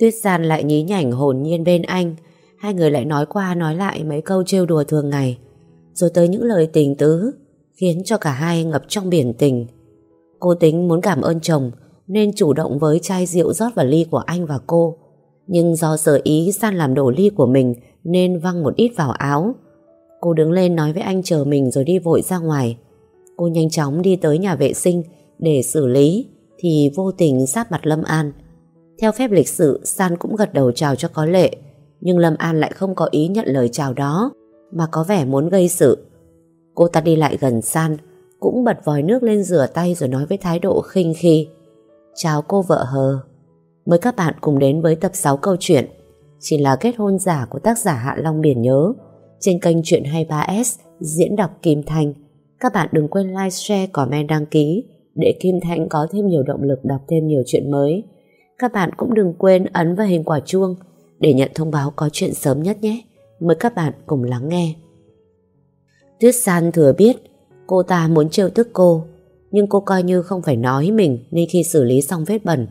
Tuyết Gian lại nhí nhảnh hồn nhiên bên anh. Hai người lại nói qua nói lại mấy câu trêu đùa thường ngày. Rồi tới những lời tình tứ, khiến cho cả hai ngập trong biển tình. Cô tính muốn cảm ơn chồng, nên chủ động với chai rượu rót vào ly của anh và cô. Nhưng do sợ ý San làm đổ ly của mình, nên văng một ít vào áo. Cô đứng lên nói với anh chờ mình rồi đi vội ra ngoài. Cô nhanh chóng đi tới nhà vệ sinh để xử lý, thì vô tình sát mặt Lâm An. Theo phép lịch sự, San cũng gật đầu chào cho có lệ, nhưng Lâm An lại không có ý nhận lời chào đó, mà có vẻ muốn gây sự. Cô ta đi lại gần San, cũng bật vòi nước lên rửa tay rồi nói với thái độ khinh khi. Chào cô vợ hờ. Mời các bạn cùng đến với tập 6 câu chuyện chỉ là kết hôn giả của tác giả Hạ Long Biển Nhớ trên kênh Chuyện 23S diễn đọc Kim Thanh. Các bạn đừng quên like, share, comment, đăng ký để Kim Thanh có thêm nhiều động lực đọc thêm nhiều chuyện mới. Các bạn cũng đừng quên ấn vào hình quả chuông để nhận thông báo có chuyện sớm nhất nhé. Mời các bạn cùng lắng nghe. Tuyết San thừa biết cô ta muốn trêu tức cô, nhưng cô coi như không phải nói mình nên khi xử lý xong vết bẩn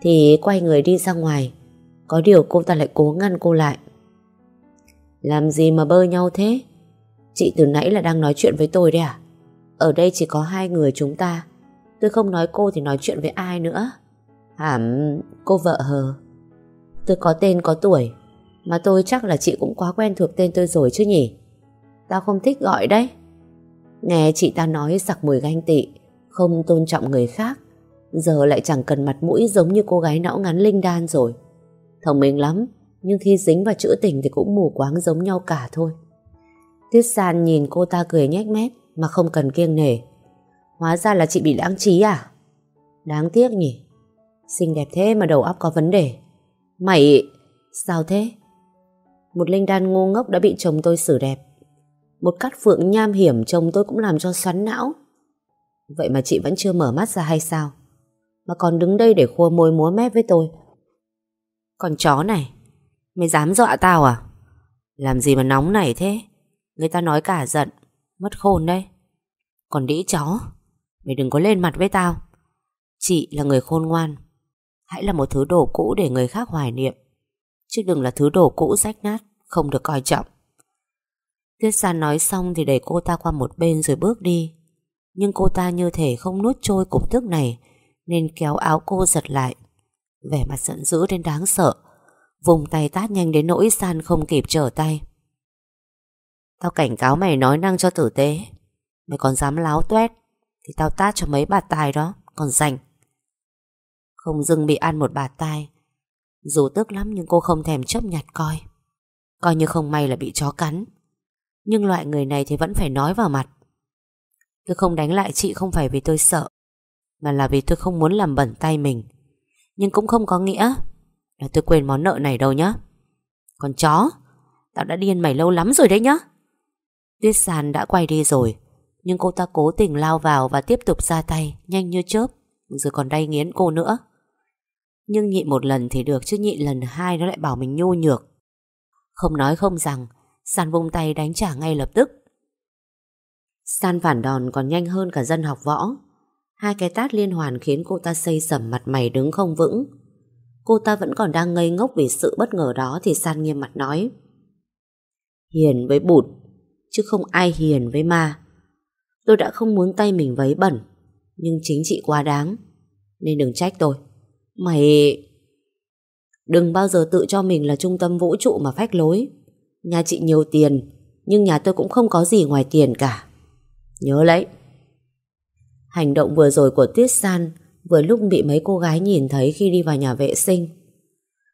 thì quay người đi ra ngoài. Có điều cô ta lại cố ngăn cô lại. Làm gì mà bơ nhau thế? Chị từ nãy là đang nói chuyện với tôi đấy à? Ở đây chỉ có hai người chúng ta. Tôi không nói cô thì nói chuyện với ai nữa hảm cô vợ hờ. Tôi có tên có tuổi, mà tôi chắc là chị cũng quá quen thuộc tên tôi rồi chứ nhỉ? Tao không thích gọi đấy. Nghe chị ta nói sặc mùi ganh tị, không tôn trọng người khác, giờ lại chẳng cần mặt mũi giống như cô gái não ngắn linh đan rồi. Thông minh lắm, nhưng khi dính vào chữ tình thì cũng mù quáng giống nhau cả thôi. Tuyết San nhìn cô ta cười nhếch mép mà không cần kiêng nể. Hóa ra là chị bị lãng trí à? Đáng tiếc nhỉ. Xinh đẹp thế mà đầu óc có vấn đề. Mày... Sao thế? Một linh đan ngu ngốc đã bị chồng tôi xử đẹp. Một cắt phượng nham hiểm chồng tôi cũng làm cho xoắn não. Vậy mà chị vẫn chưa mở mắt ra hay sao? Mà còn đứng đây để khua môi múa mép với tôi. Còn chó này, mày dám dọa tao à? Làm gì mà nóng này thế? Người ta nói cả giận, mất khôn đấy. Còn đĩ chó, mày đừng có lên mặt với tao. Chị là người khôn ngoan. Hãy là một thứ đồ cũ để người khác hoài niệm. Chứ đừng là thứ đồ cũ rách nát, không được coi trọng. Tuyết San nói xong thì đẩy cô ta qua một bên rồi bước đi. Nhưng cô ta như thể không nuốt trôi cục tức này nên kéo áo cô giật lại. Vẻ mặt giận dữ đến đáng sợ. Vùng tay tát nhanh đến nỗi San không kịp trở tay. Tao cảnh cáo mày nói năng cho tử tế. Mày còn dám láo tuét thì tao tát cho mấy bà tài đó, còn rành. Không dưng bị ăn một bà tai. Dù tức lắm nhưng cô không thèm chấp nhặt coi. Coi như không may là bị chó cắn. Nhưng loại người này thì vẫn phải nói vào mặt. Tôi không đánh lại chị không phải vì tôi sợ, mà là vì tôi không muốn làm bẩn tay mình. Nhưng cũng không có nghĩa là tôi quên món nợ này đâu nhá. Còn chó, tao đã điên mày lâu lắm rồi đấy nhá. Tuyết sàn đã quay đi rồi, nhưng cô ta cố tình lao vào và tiếp tục ra tay, nhanh như chớp, rồi còn đay nghiến cô nữa. Nhưng nhịn một lần thì được chứ nhịn lần hai nó lại bảo mình nhu nhược. Không nói không rằng, San vung tay đánh trả ngay lập tức. San phản đòn còn nhanh hơn cả dân học võ. Hai cái tát liên hoàn khiến cô ta xây sầm mặt mày đứng không vững. Cô ta vẫn còn đang ngây ngốc vì sự bất ngờ đó thì San nghiêm mặt nói. Hiền với bụt, chứ không ai hiền với ma. Tôi đã không muốn tay mình vấy bẩn, nhưng chính chị quá đáng, nên đừng trách tôi. Mày... Đừng bao giờ tự cho mình là trung tâm vũ trụ mà phách lối. Nhà chị nhiều tiền, nhưng nhà tôi cũng không có gì ngoài tiền cả. Nhớ lấy. Hành động vừa rồi của Tuyết San vừa lúc bị mấy cô gái nhìn thấy khi đi vào nhà vệ sinh.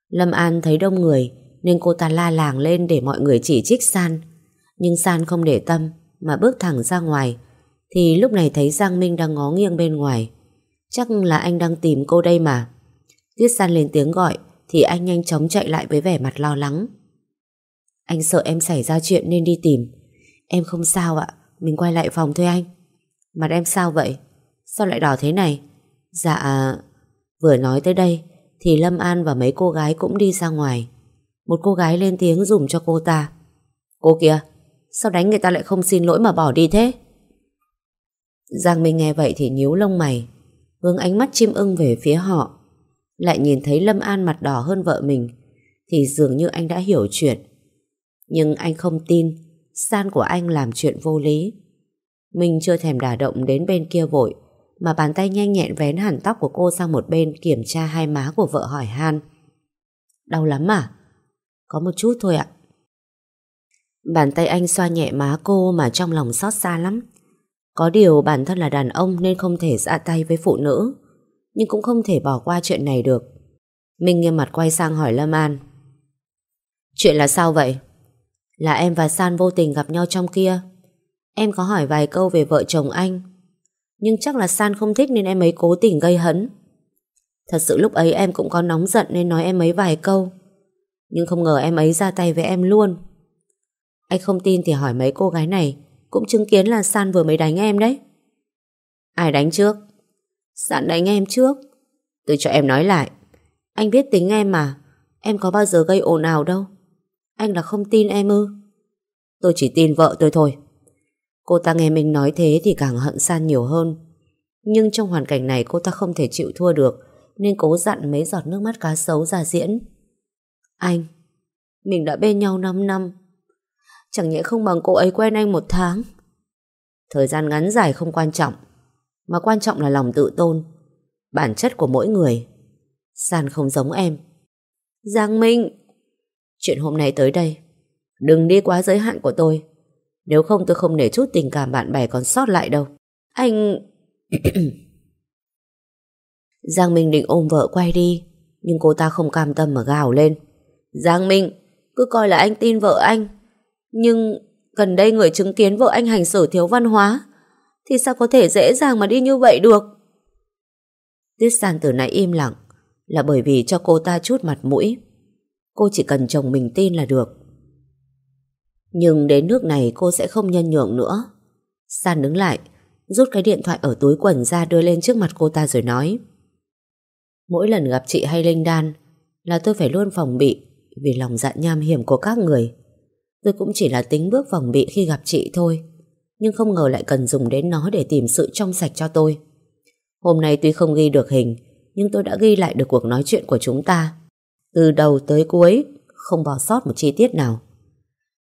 Lâm An thấy đông người nên cô ta la làng lên để mọi người chỉ trích San. Nhưng San không để tâm mà bước thẳng ra ngoài thì lúc này thấy Giang Minh đang ngó nghiêng bên ngoài. Chắc là anh đang tìm cô đây mà. Tiết San lên tiếng gọi thì anh nhanh chóng chạy lại với vẻ mặt lo lắng. Anh sợ em xảy ra chuyện nên đi tìm. Em không sao ạ, mình quay lại phòng thôi anh. Mặt em sao vậy? Sao lại đỏ thế này? Dạ... Vừa nói tới đây thì Lâm An và mấy cô gái cũng đi ra ngoài. Một cô gái lên tiếng dùm cho cô ta. Cô kìa, sao đánh người ta lại không xin lỗi mà bỏ đi thế? Giang Minh nghe vậy thì nhíu lông mày, hướng ánh mắt chim ưng về phía họ lại nhìn thấy Lâm An mặt đỏ hơn vợ mình, thì dường như anh đã hiểu chuyện. Nhưng anh không tin San của anh làm chuyện vô lý. Mình chưa thèm đả động đến bên kia vội, mà bàn tay nhanh nhẹn vén hẳn tóc của cô sang một bên kiểm tra hai má của vợ hỏi han. Đau lắm à? Có một chút thôi ạ. Bàn tay anh xoa nhẹ má cô mà trong lòng xót xa lắm. Có điều bản thân là đàn ông nên không thể ra tay với phụ nữ, nhưng cũng không thể bỏ qua chuyện này được. Minh nghiêm mặt quay sang hỏi Lâm An. Chuyện là sao vậy? Là em và San vô tình gặp nhau trong kia. Em có hỏi vài câu về vợ chồng anh, nhưng chắc là San không thích nên em ấy cố tình gây hấn. Thật sự lúc ấy em cũng có nóng giận nên nói em ấy vài câu. Nhưng không ngờ em ấy ra tay với em luôn. Anh không tin thì hỏi mấy cô gái này cũng chứng kiến là San vừa mới đánh em đấy. Ai đánh trước? San đánh em trước. Tôi cho em nói lại. Anh biết tính em mà. Em có bao giờ gây ồn ào đâu. Anh là không tin em ư? Tôi chỉ tin vợ tôi thôi. Cô ta nghe mình nói thế thì càng hận San nhiều hơn. Nhưng trong hoàn cảnh này cô ta không thể chịu thua được nên cố dặn mấy giọt nước mắt cá sấu ra diễn. Anh, mình đã bên nhau 5 năm. Chẳng nhẽ không bằng cô ấy quen anh một tháng. Thời gian ngắn dài không quan trọng, mà quan trọng là lòng tự tôn, bản chất của mỗi người. San không giống em. Giang Minh! Chuyện hôm nay tới đây, đừng đi quá giới hạn của tôi. Nếu không tôi không để chút tình cảm bạn bè còn sót lại đâu. Anh... Giang Minh định ôm vợ quay đi, nhưng cô ta không cam tâm mà gào lên. Giang Minh, cứ coi là anh tin vợ anh. Nhưng gần đây người chứng kiến vợ anh hành xử thiếu văn hóa, thì sao có thể dễ dàng mà đi như vậy được? Tuyết San từ nãy im lặng, là bởi vì cho cô ta chút mặt mũi. Cô chỉ cần chồng mình tin là được. Nhưng đến nước này cô sẽ không nhân nhượng nữa. San đứng lại, rút cái điện thoại ở túi quần ra đưa lên trước mặt cô ta rồi nói. Mỗi lần gặp chị hay Linh Đan là tôi phải luôn phòng bị vì lòng dạ nham hiểm của các người. Tôi cũng chỉ là tính bước phòng bị khi gặp chị thôi. Nhưng không ngờ lại cần dùng đến nó để tìm sự trong sạch cho tôi. Hôm nay tuy không ghi được hình, nhưng tôi đã ghi lại được cuộc nói chuyện của chúng ta. Từ đầu tới cuối, không bỏ sót một chi tiết nào.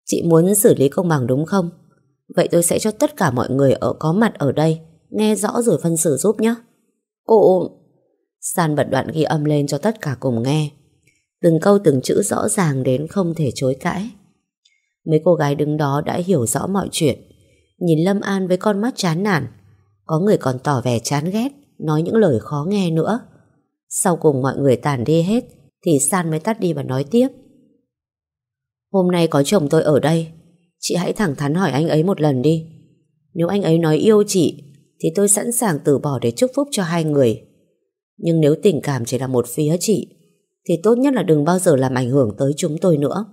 Chị muốn xử lý công bằng đúng không? Vậy tôi sẽ cho tất cả mọi người ở có mặt ở đây nghe rõ rồi phân xử giúp nhé. Cô... San bật đoạn ghi âm lên cho tất cả cùng nghe. Từng câu từng chữ rõ ràng đến không thể chối cãi. Mấy cô gái đứng đó đã hiểu rõ mọi chuyện. Nhìn Lâm An với con mắt chán nản. Có người còn tỏ vẻ chán ghét, nói những lời khó nghe nữa. Sau cùng mọi người tàn đi hết, thì San mới tắt đi và nói tiếp. Hôm nay có chồng tôi ở đây, chị hãy thẳng thắn hỏi anh ấy một lần đi. Nếu anh ấy nói yêu chị, thì tôi sẵn sàng từ bỏ để chúc phúc cho hai người. Nhưng nếu tình cảm chỉ là một phía chị, thì tốt nhất là đừng bao giờ làm ảnh hưởng tới chúng tôi nữa.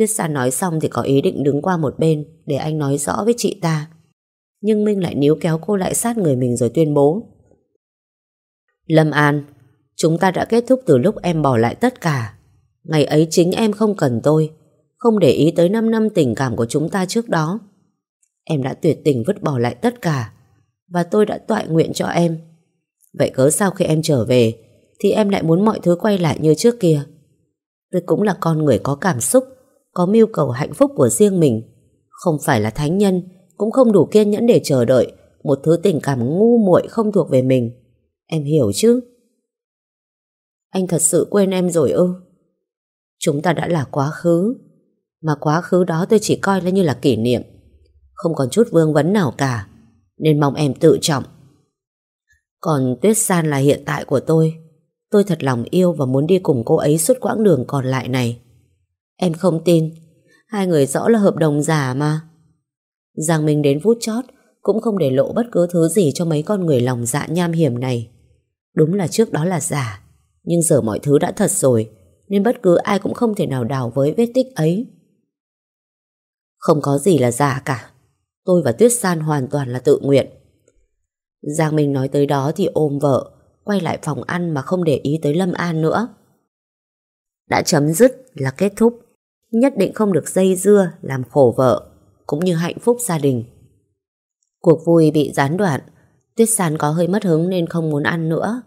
Tuyết San nói xong thì có ý định đứng qua một bên để anh nói rõ với chị ta. Nhưng Minh lại níu kéo cô lại sát người mình rồi tuyên bố. Lâm An, chúng ta đã kết thúc từ lúc em bỏ lại tất cả. Ngày ấy chính em không cần tôi, không để ý tới 5 năm tình cảm của chúng ta trước đó. Em đã tuyệt tình vứt bỏ lại tất cả, và tôi đã tọa nguyện cho em. Vậy cớ sao khi em trở về, thì em lại muốn mọi thứ quay lại như trước kia. Tôi cũng là con người có cảm xúc, có mưu cầu hạnh phúc của riêng mình. Không phải là thánh nhân, cũng không đủ kiên nhẫn để chờ đợi một thứ tình cảm ngu muội không thuộc về mình. Em hiểu chứ? Anh thật sự quên em rồi ư? Chúng ta đã là quá khứ, mà quá khứ đó tôi chỉ coi là như là kỷ niệm. Không còn chút vương vấn nào cả, nên mong em tự trọng. Còn Tuyết San là hiện tại của tôi. Tôi thật lòng yêu và muốn đi cùng cô ấy suốt quãng đường còn lại này. Em không tin, hai người rõ là hợp đồng giả mà. Giang Minh đến phút chót cũng không để lộ bất cứ thứ gì cho mấy con người lòng dạ nham hiểm này. Đúng là trước đó là giả, nhưng giờ mọi thứ đã thật rồi, nên bất cứ ai cũng không thể nào đào với vết tích ấy. Không có gì là giả cả. Tôi và Tuyết San hoàn toàn là tự nguyện. Giang Minh nói tới đó thì ôm vợ, quay lại phòng ăn mà không để ý tới Lâm An nữa. Đã chấm dứt là kết thúc, nhất định không được dây dưa làm khổ vợ, cũng như hạnh phúc gia đình. Cuộc vui bị gián đoạn, Tuyết San có hơi mất hứng nên không muốn ăn nữa.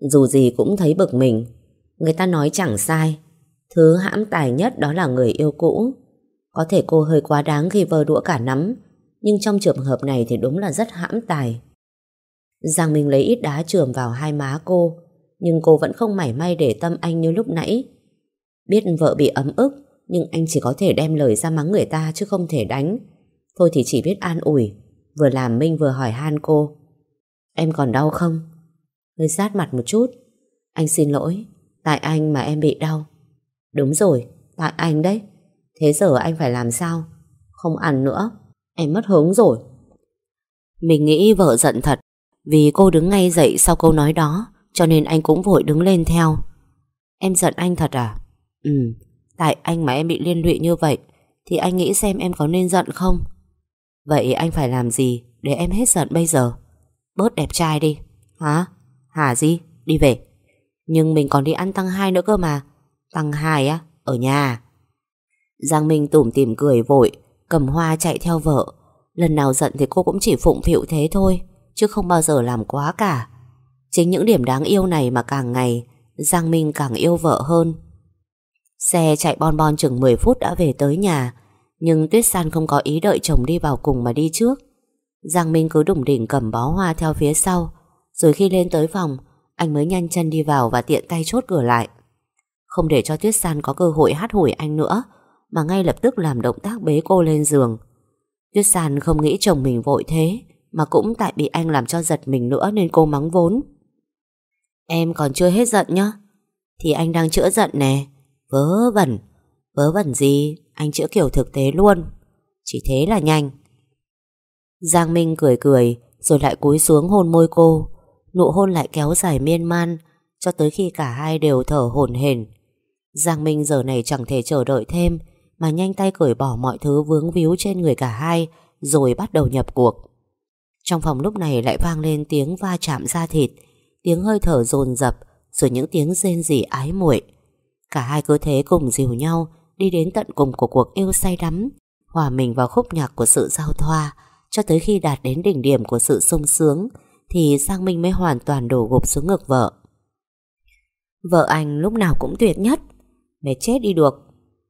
Dù gì cũng thấy bực mình. Người ta nói chẳng sai. Thứ hãm tài nhất đó là người yêu cũ. Có thể cô hơi quá đáng khi vơ đũa cả nắm, nhưng trong trường hợp này thì đúng là rất hãm tài. Giang Minh lấy ít đá trường vào hai má cô, nhưng cô vẫn không mảy may để tâm anh như lúc nãy. Biết vợ bị ấm ức, nhưng anh chỉ có thể đem lời ra mắng người ta chứ không thể đánh. Thôi thì chỉ biết an ủi, vừa làm Minh vừa hỏi han cô. Em còn đau không? Hơi sát mặt một chút. Anh xin lỗi, tại anh mà em bị đau. Đúng rồi, tại anh đấy. Thế giờ anh phải làm sao? Không ăn nữa, em mất hứng rồi. Mình nghĩ vợ giận thật, vì cô đứng ngay dậy sau câu nói đó, cho nên anh cũng vội đứng lên theo. Em giận anh thật à? Ừ, tại anh mà em bị liên lụy như vậy, thì anh nghĩ xem em có nên giận không? Vậy anh phải làm gì để em hết giận bây giờ? Bớt đẹp trai đi. Hả? Hả gì? Đi về. Nhưng mình còn đi ăn tăng hai nữa cơ mà. Tăng hai á? Ở nhà. Giang Minh tủm tỉm cười vội, cầm hoa chạy theo vợ. Lần nào giận thì cô cũng chỉ phụng phịu thế thôi, chứ không bao giờ làm quá cả. Chính những điểm đáng yêu này mà càng ngày, Giang Minh càng yêu vợ hơn. Xe chạy bon bon chừng 10 phút đã về tới nhà, nhưng Tuyết San không có ý đợi chồng đi vào cùng mà đi trước. Giang Minh cứ đủng đỉnh cầm bó hoa theo phía sau, rồi khi lên tới phòng, anh mới nhanh chân đi vào và tiện tay chốt cửa lại. Không để cho Tuyết San có cơ hội hát hủi anh nữa, mà ngay lập tức làm động tác bế cô lên giường. Tuyết San không nghĩ chồng mình vội thế, mà cũng tại bị anh làm cho giật mình nữa nên cô mắng vốn. Em còn chưa hết giận nhá. Thì anh đang chữa giận nè. Vớ vẩn. Vớ vẩn gì? Anh chữa kiểu thực tế luôn. Chỉ thế là nhanh. Giang Minh cười cười rồi lại cúi xuống hôn môi cô. Nụ hôn lại kéo dài miên man cho tới khi cả hai đều thở hổn hển. Giang Minh giờ này chẳng thể chờ đợi thêm mà nhanh tay cởi bỏ mọi thứ vướng víu trên người cả hai rồi bắt đầu nhập cuộc. Trong phòng lúc này lại vang lên tiếng va chạm da thịt, tiếng hơi thở dồn dập rồi những tiếng rên rỉ ái muội. Cả hai cứ thế cùng dìu nhau đi đến tận cùng của cuộc yêu say đắm, hòa mình vào khúc nhạc của sự giao thoa cho tới khi đạt đến đỉnh điểm của sự sung sướng thì Giang Minh mới hoàn toàn đổ gục xuống ngực vợ. Vợ anh lúc nào cũng tuyệt nhất, mệt chết đi được.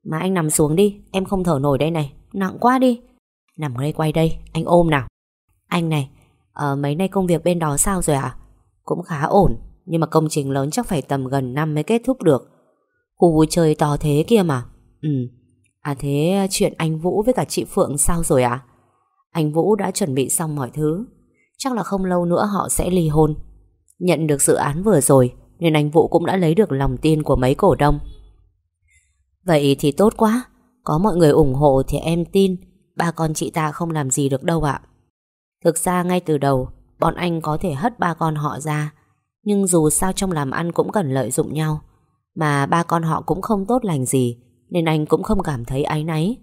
Mà anh nằm xuống đi, em không thở nổi đây này, nặng quá đi. Nằm đây quay đây, anh ôm nào. Anh này, ở mấy nay công việc bên đó sao rồi ạ? Cũng khá ổn, nhưng mà công trình lớn chắc phải tầm gần năm mới kết thúc được. Khu vui chơi to thế kia mà. Ừ, à thế chuyện anh Vũ với cả chị Phượng sao rồi ạ? Anh Vũ đã chuẩn bị xong mọi thứ. Chắc là không lâu nữa họ sẽ ly hôn. Nhận được dự án vừa rồi, nên anh Vũ cũng đã lấy được lòng tin của mấy cổ đông. Vậy thì tốt quá, có mọi người ủng hộ thì em tin ba con chị ta không làm gì được đâu ạ. Thực ra ngay từ đầu, bọn anh có thể hất ba con họ ra, nhưng dù sao trong làm ăn cũng cần lợi dụng nhau, mà ba con họ cũng không tốt lành gì, nên anh cũng không cảm thấy áy náy.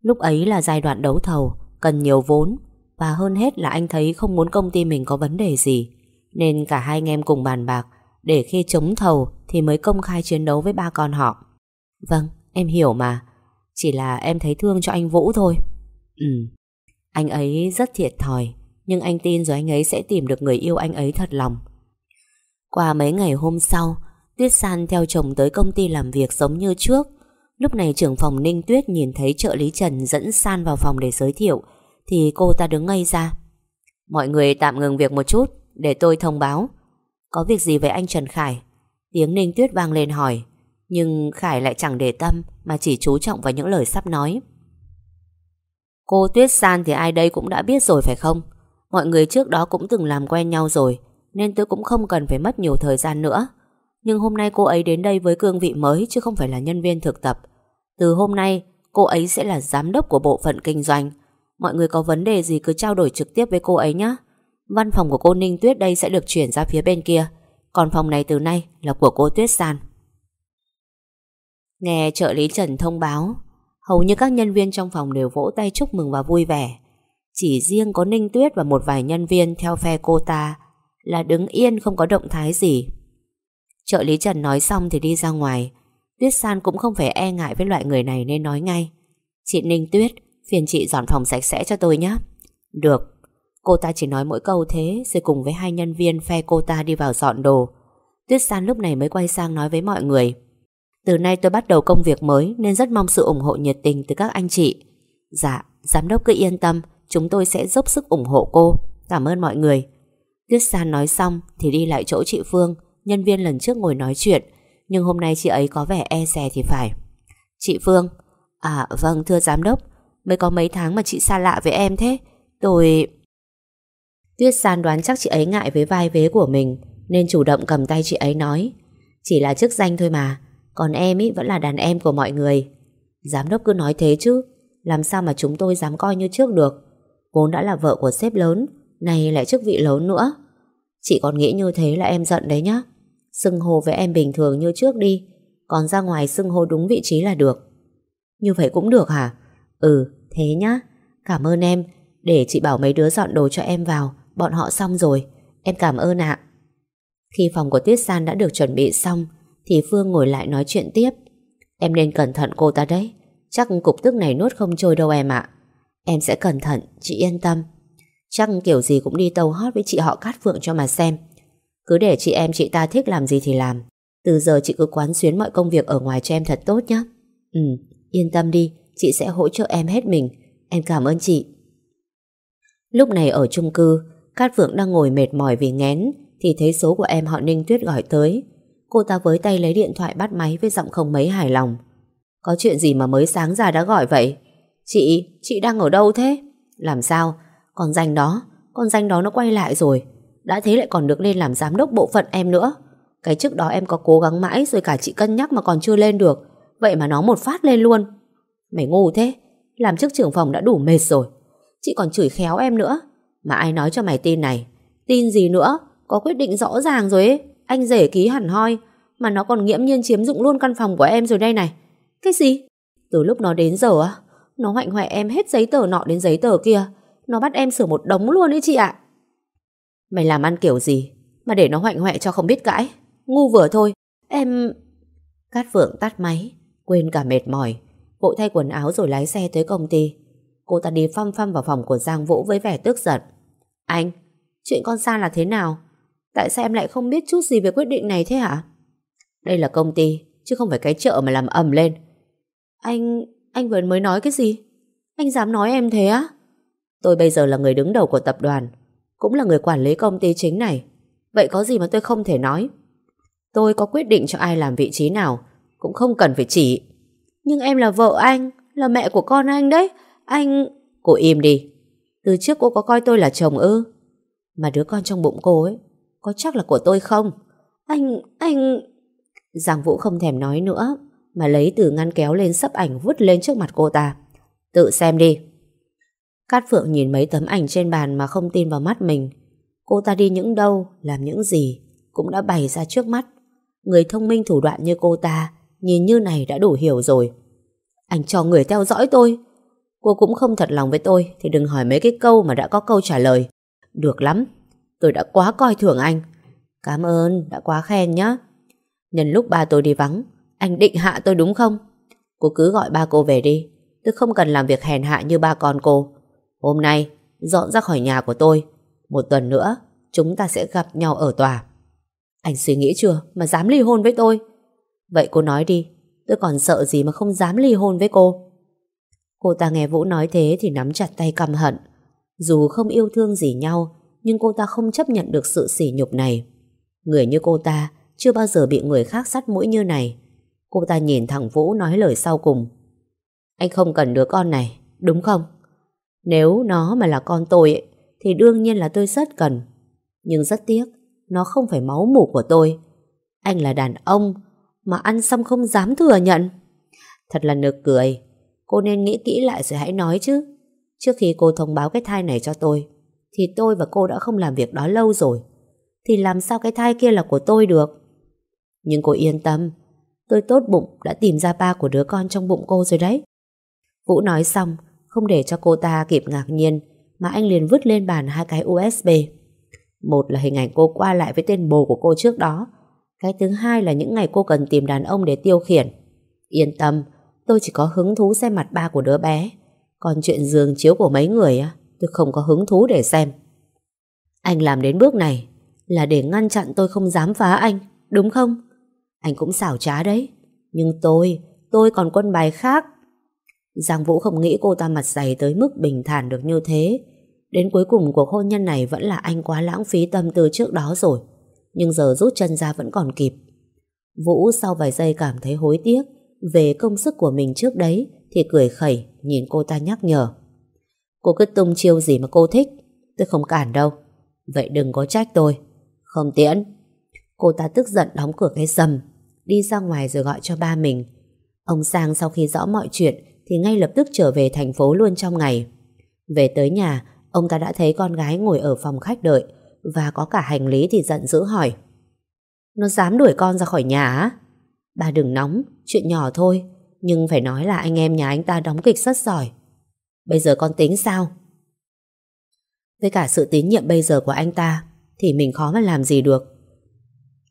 Lúc ấy là giai đoạn đấu thầu, cần nhiều vốn, và hơn hết là anh thấy không muốn công ty mình có vấn đề gì, nên cả hai anh em cùng bàn bạc, để khi chống thầu thì mới công khai chiến đấu với ba con họ. Vâng, em hiểu mà, chỉ là em thấy thương cho anh Vũ thôi. Ừ, anh ấy rất thiệt thòi, nhưng anh tin rồi anh ấy sẽ tìm được người yêu anh ấy thật lòng. Qua mấy ngày hôm sau, Tuyết San theo chồng tới công ty làm việc giống như trước. Lúc này trưởng phòng Ninh Tuyết nhìn thấy trợ lý Trần dẫn San vào phòng để giới thiệu, thì cô ta đứng ngay ra. Mọi người tạm ngừng việc một chút, để tôi thông báo. Có việc gì với anh Trần Khải? Tiếng Ninh Tuyết vang lên hỏi, nhưng Khải lại chẳng để tâm mà chỉ chú trọng vào những lời sắp nói. Cô Tuyết San thì ai đây cũng đã biết rồi phải không? Mọi người trước đó cũng từng làm quen nhau rồi Nên tôi cũng không cần phải mất nhiều thời gian nữa nhưng hôm nay cô ấy đến đây với cương vị mới Chứ không phải là nhân viên thực tập. Từ hôm nay, cô ấy sẽ là giám đốc của bộ phận kinh doanh. Mọi người có vấn đề gì cứ trao đổi trực tiếp với cô ấy nhé. Văn phòng của cô Ninh Tuyết đây sẽ được chuyển ra phía bên kia. Còn phòng này từ nay là của cô Tuyết San. Nghe trợ lý Trần thông báo, Hầu như các nhân viên trong phòng đều vỗ tay chúc mừng và vui vẻ. Chỉ riêng có Ninh Tuyết và một vài nhân viên theo phe cô ta là đứng yên, không có động thái gì. Trợ lý Trần nói xong thì đi ra ngoài. Tuyết San cũng không phải e ngại với loại người này nên nói ngay. Chị Ninh Tuyết, phiền chị dọn phòng sạch sẽ cho tôi nhé. Được. Cô ta chỉ nói mỗi câu thế rồi cùng với hai nhân viên phe cô ta đi vào dọn đồ. Tuyết San lúc này mới quay sang nói với mọi người. Từ nay tôi bắt đầu công việc mới nên rất mong sự ủng hộ nhiệt tình từ các anh chị. Dạ, giám đốc cứ yên tâm, chúng tôi sẽ dốc sức ủng hộ cô. Cảm ơn mọi người. Tuyết San nói xong thì đi lại chỗ chị Phương, nhân viên lần trước ngồi nói chuyện, nhưng hôm nay chị ấy có vẻ e dè thì phải. Chị Phương, à vâng thưa giám đốc, mới có mấy tháng mà chị xa lạ với em thế. Tôi... Tuyết San đoán chắc chị ấy ngại với vai vế của mình, nên chủ động cầm tay chị ấy nói. Chỉ là chức danh thôi mà, còn em ý vẫn là đàn em của mọi người. Giám đốc cứ nói thế chứ, làm sao mà chúng tôi dám coi như trước được. Vốn đã là vợ của sếp lớn, này lại chức vị lớn nữa. Chị còn nghĩ như thế là em giận đấy nhá. Xưng hô với em bình thường như trước đi, còn ra ngoài xưng hô đúng vị trí là được. Như vậy cũng được hả? Ừ, thế nhá. Cảm ơn em, để chị bảo mấy đứa dọn đồ cho em vào, bọn họ xong rồi. Em cảm ơn ạ. Khi phòng của Tuyết San đã được chuẩn bị xong, thì Phương ngồi lại nói chuyện tiếp. Em nên cẩn thận cô ta đấy. Chắc cục tức này nuốt không trôi đâu em ạ. Em sẽ cẩn thận, chị yên tâm. Chắc kiểu gì cũng đi tàu hót với chị họ Cát Phượng cho mà xem. Cứ để chị em chị ta thích làm gì thì làm. Từ giờ chị cứ quán xuyến mọi công việc ở ngoài cho em thật tốt nhé. Ừ, yên tâm đi, chị sẽ hỗ trợ em hết mình. Em cảm ơn chị. Lúc này ở chung cư, Cát vượng đang ngồi mệt mỏi vì ngén, thì thấy số của em họ Ninh Tuyết gọi tới. Cô ta với tay lấy điện thoại bắt máy với giọng không mấy hài lòng. Có chuyện gì mà mới sáng ra đã gọi vậy? Chị, chị đang ở đâu thế? Làm sao? Con danh đó, con danh đó nó quay lại rồi. Đã thế lại còn được lên làm giám đốc bộ phận em nữa. Cái trước đó em có cố gắng mãi rồi cả chị cân nhắc mà còn chưa lên được. Vậy mà nó một phát lên luôn. Mày ngu thế, làm chức trưởng phòng đã đủ mệt rồi. Chị còn chửi khéo em nữa. Mà ai nói cho mày tin này? Tin gì nữa? Có quyết định rõ ràng rồi ấy. Anh rể ký hẳn hoi. Mà nó còn nghiễm nhiên chiếm dụng luôn căn phòng của em rồi đây này. Cái gì? Từ lúc nó đến giờ á, nó hoạnh hoẹ em hết giấy tờ nọ đến giấy tờ kia. Nó bắt em sửa một đống luôn ấy chị ạ. Mày làm ăn kiểu gì mà để nó hoạnh hoẹ cho không biết cãi. Ngu vừa thôi. Em... Cát Phượng tắt máy, quên cả mệt mỏi. Vội thay quần áo rồi lái xe tới công ty. Cô ta đi phăm phăm vào phòng của Giang Vũ với vẻ tức giận. Anh, chuyện con Sa là thế nào? Tại sao em lại không biết chút gì về quyết định này thế hả? Đây là công ty, chứ không phải cái chợ mà làm ầm lên. Anh, anh vừa mới nói cái gì? Anh dám nói em thế á? Tôi bây giờ là người đứng đầu của tập đoàn, cũng là người quản lý công ty chính này. Vậy có gì mà tôi không thể nói? Tôi có quyết định cho ai làm vị trí nào, cũng không cần phải chỉ. Nhưng em là vợ anh, là mẹ của con anh đấy. Anh... Cô im đi. Từ trước cô có coi tôi là chồng ư? Mà đứa con trong bụng cô ấy, có chắc là của tôi không? Anh... anh... Giang Vũ không thèm nói nữa, mà lấy từ ngăn kéo lên sấp ảnh vứt lên trước mặt cô ta. Tự xem đi. Cát Phượng nhìn mấy tấm ảnh trên bàn mà không tin vào mắt mình. Cô ta đi những đâu, làm những gì, cũng đã bày ra trước mắt. Người thông minh thủ đoạn như cô ta, nhìn như này đã đủ hiểu rồi. Anh cho người theo dõi tôi. Cô cũng không thật lòng với tôi, thì đừng hỏi mấy cái câu mà đã có câu trả lời. Được lắm, tôi đã quá coi thường anh. Cảm ơn, đã quá khen nhá. Nhân lúc ba tôi đi vắng, anh định hạ tôi đúng không? Cô cứ gọi ba cô về đi. Tôi không cần làm việc hèn hạ như ba con cô. Hôm nay, dọn ra khỏi nhà của tôi. Một tuần nữa, chúng ta sẽ gặp nhau ở tòa. Anh suy nghĩ chưa mà dám ly hôn với tôi? Vậy cô nói đi, tôi còn sợ gì mà không dám ly hôn với cô? Cô ta nghe Vũ nói thế thì nắm chặt tay căm hận. Dù không yêu thương gì nhau, nhưng cô ta không chấp nhận được sự sỉ nhục này. Người như cô ta chưa bao giờ bị người khác sắt mũi như này. Cô ta nhìn thẳng Vũ nói lời sau cùng. Anh không cần đứa con này, đúng không? Nếu nó mà là con tôi ấy, thì đương nhiên là tôi rất cần. Nhưng rất tiếc, nó không phải máu mủ của tôi. Anh là đàn ông mà ăn xong không dám thừa nhận. Thật là nực cười. Cô nên nghĩ kỹ lại rồi hãy nói chứ. Trước khi cô thông báo cái thai này cho tôi, thì tôi và cô đã không làm việc đó lâu rồi. Thì làm sao cái thai kia là của tôi được? Nhưng cô yên tâm, tôi tốt bụng đã tìm ra ba của đứa con trong bụng cô rồi đấy. Vũ nói xong, không để cho cô ta kịp ngạc nhiên, mà anh liền vứt lên bàn hai cái USB. Một là hình ảnh cô qua lại với tên bồ của cô trước đó. Cái thứ hai là những ngày cô cần tìm đàn ông để tiêu khiển. Yên tâm, tôi chỉ có hứng thú xem mặt ba của đứa bé. Còn chuyện giường chiếu của mấy người á, tôi không có hứng thú để xem. Anh làm đến bước này là để ngăn chặn tôi không dám phá anh. đúng không? Anh cũng xảo trá đấy. Nhưng tôi, tôi còn quân bài khác. Giang Vũ không nghĩ cô ta mặt dày tới mức bình thản được như thế. Đến cuối cùng cuộc hôn nhân này vẫn là anh quá lãng phí tâm tư trước đó rồi. Nhưng giờ rút chân ra vẫn còn kịp. Vũ sau vài giây cảm thấy hối tiếc về công sức của mình trước đấy thì cười khẩy nhìn cô ta nhắc nhở. Cô cứ tung chiêu gì mà cô thích tôi không cản đâu. Vậy đừng có trách tôi. Không tiễn. Cô ta tức giận đóng cửa cái sầm, đi ra ngoài rồi gọi cho ba mình. Ông Sang sau khi rõ mọi chuyện thì ngay lập tức trở về thành phố luôn trong ngày. Về tới nhà, ông ta đã thấy con gái ngồi ở phòng khách đợi và có cả hành lý thì giận dữ hỏi. Nó dám đuổi con ra khỏi nhà á? Bà đừng nóng, chuyện nhỏ thôi, nhưng phải nói là anh em nhà anh ta đóng kịch rất giỏi. Bây giờ con tính sao? Với cả sự tín nhiệm bây giờ của anh ta thì mình khó mà làm gì được.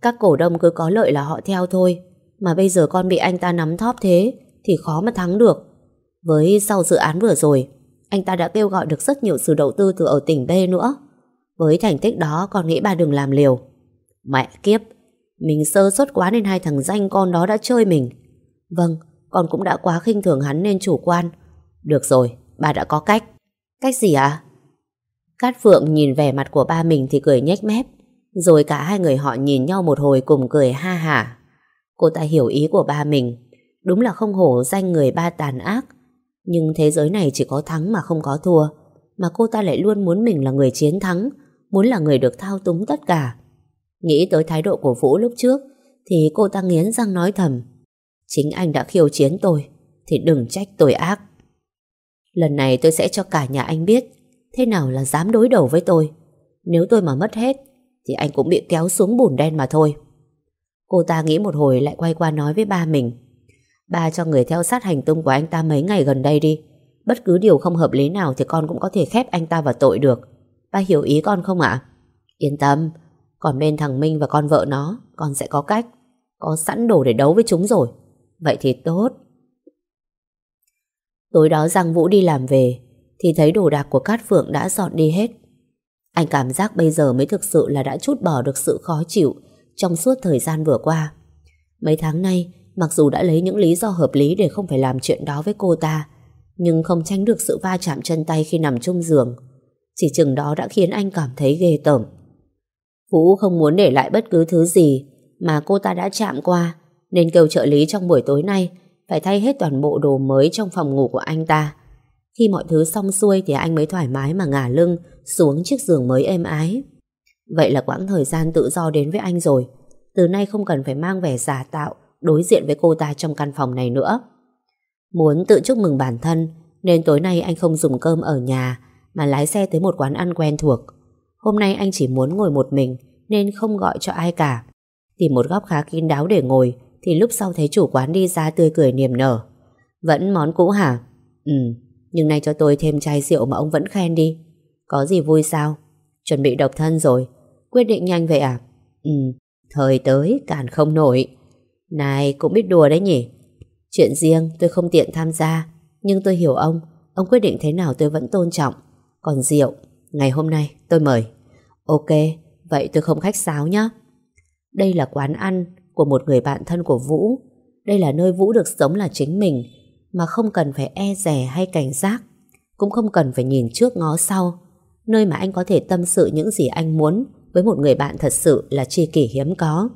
Các cổ đông cứ có lợi là họ theo thôi, mà bây giờ con bị anh ta nắm thóp thế thì khó mà thắng được. Với sau dự án vừa rồi, anh ta đã kêu gọi được rất nhiều sự đầu tư từ ở tỉnh B nữa. Với thành tích đó con nghĩ bà đừng làm liều. Mẹ kiếp, mình sơ suất quá nên hai thằng danh con đó đã chơi mình. Vâng, con cũng đã quá khinh thường hắn nên chủ quan. Được rồi, bà đã có cách. Cách gì ạ? À? Cát Phượng nhìn vẻ mặt của ba mình thì cười nhếch mép. Rồi cả hai người họ nhìn nhau một hồi cùng cười ha hả. Cô ta hiểu ý của ba mình. Đúng là không hổ danh người ba tàn ác. Nhưng thế giới này chỉ có thắng mà không có thua. Mà cô ta lại luôn muốn mình là người chiến thắng. Muốn là người được thao túng tất cả. Nghĩ tới thái độ của Vũ lúc trước, thì cô ta nghiến răng nói thầm. Chính anh đã khiêu chiến tôi, thì đừng trách tôi ác. Lần này tôi sẽ cho cả nhà anh biết thế nào là dám đối đầu với tôi. Nếu tôi mà mất hết, thì anh cũng bị kéo xuống bùn đen mà thôi. Cô ta nghĩ một hồi lại quay qua nói với ba mình. Ba cho người theo sát hành tung của anh ta mấy ngày gần đây đi. Bất cứ điều không hợp lý nào thì con cũng có thể khép anh ta vào tội được. Ba hiểu ý con không ạ? Yên tâm, còn bên thằng Minh và con vợ nó, con sẽ có cách. Có sẵn đồ để đấu với chúng rồi. Vậy thì tốt. Tối đó Giang Vũ đi làm về, thì thấy đồ đạc của Cát Phượng đã dọn đi hết. Anh cảm giác bây giờ mới thực sự là đã chút bỏ được sự khó chịu trong suốt thời gian vừa qua. Mấy tháng nay, mặc dù đã lấy những lý do hợp lý để không phải làm chuyện đó với cô ta, nhưng không tránh được sự va chạm chân tay khi nằm chung giường. Chỉ chừng đó đã khiến anh cảm thấy ghê tởm. Vũ không muốn để lại bất cứ thứ gì mà cô ta đã chạm qua, nên kêu trợ lý trong buổi tối nay phải thay hết toàn bộ đồ mới trong phòng ngủ của anh ta. Khi mọi thứ xong xuôi thì anh mới thoải mái mà ngả lưng xuống chiếc giường mới êm ái. Vậy là quãng thời gian tự do đến với anh rồi. Từ nay không cần phải mang vẻ giả tạo đối diện với cô ta trong căn phòng này nữa. Muốn tự chúc mừng bản thân nên tối nay anh không dùng cơm ở nhà mà lái xe tới một quán ăn quen thuộc. Hôm nay anh chỉ muốn ngồi một mình nên không gọi cho ai cả. Tìm một góc khá kín đáo để ngồi thì lúc sau thấy chủ quán đi ra tươi cười niềm nở. Vẫn món cũ hả? Ừ, nhưng nay cho tôi thêm chai rượu mà ông vẫn khen đi. Có gì vui sao? Chuẩn bị độc thân rồi. Quyết định nhanh vậy à? Ừ, thời tới càn không nổi. Này, cũng biết đùa đấy nhỉ? Chuyện riêng tôi không tiện tham gia, nhưng tôi hiểu ông. Ông quyết định thế nào tôi vẫn tôn trọng. Còn rượu, ngày hôm nay tôi mời. Ok, vậy tôi không khách sáo nhé. Đây là quán ăn của một người bạn thân của Vũ. Đây là nơi Vũ được sống là chính mình, mà không cần phải e rẻ hay cảnh giác, cũng không cần phải nhìn trước ngó sau, nơi mà anh có thể tâm sự những gì anh muốn với một người bạn thật sự là chi kỷ hiếm có.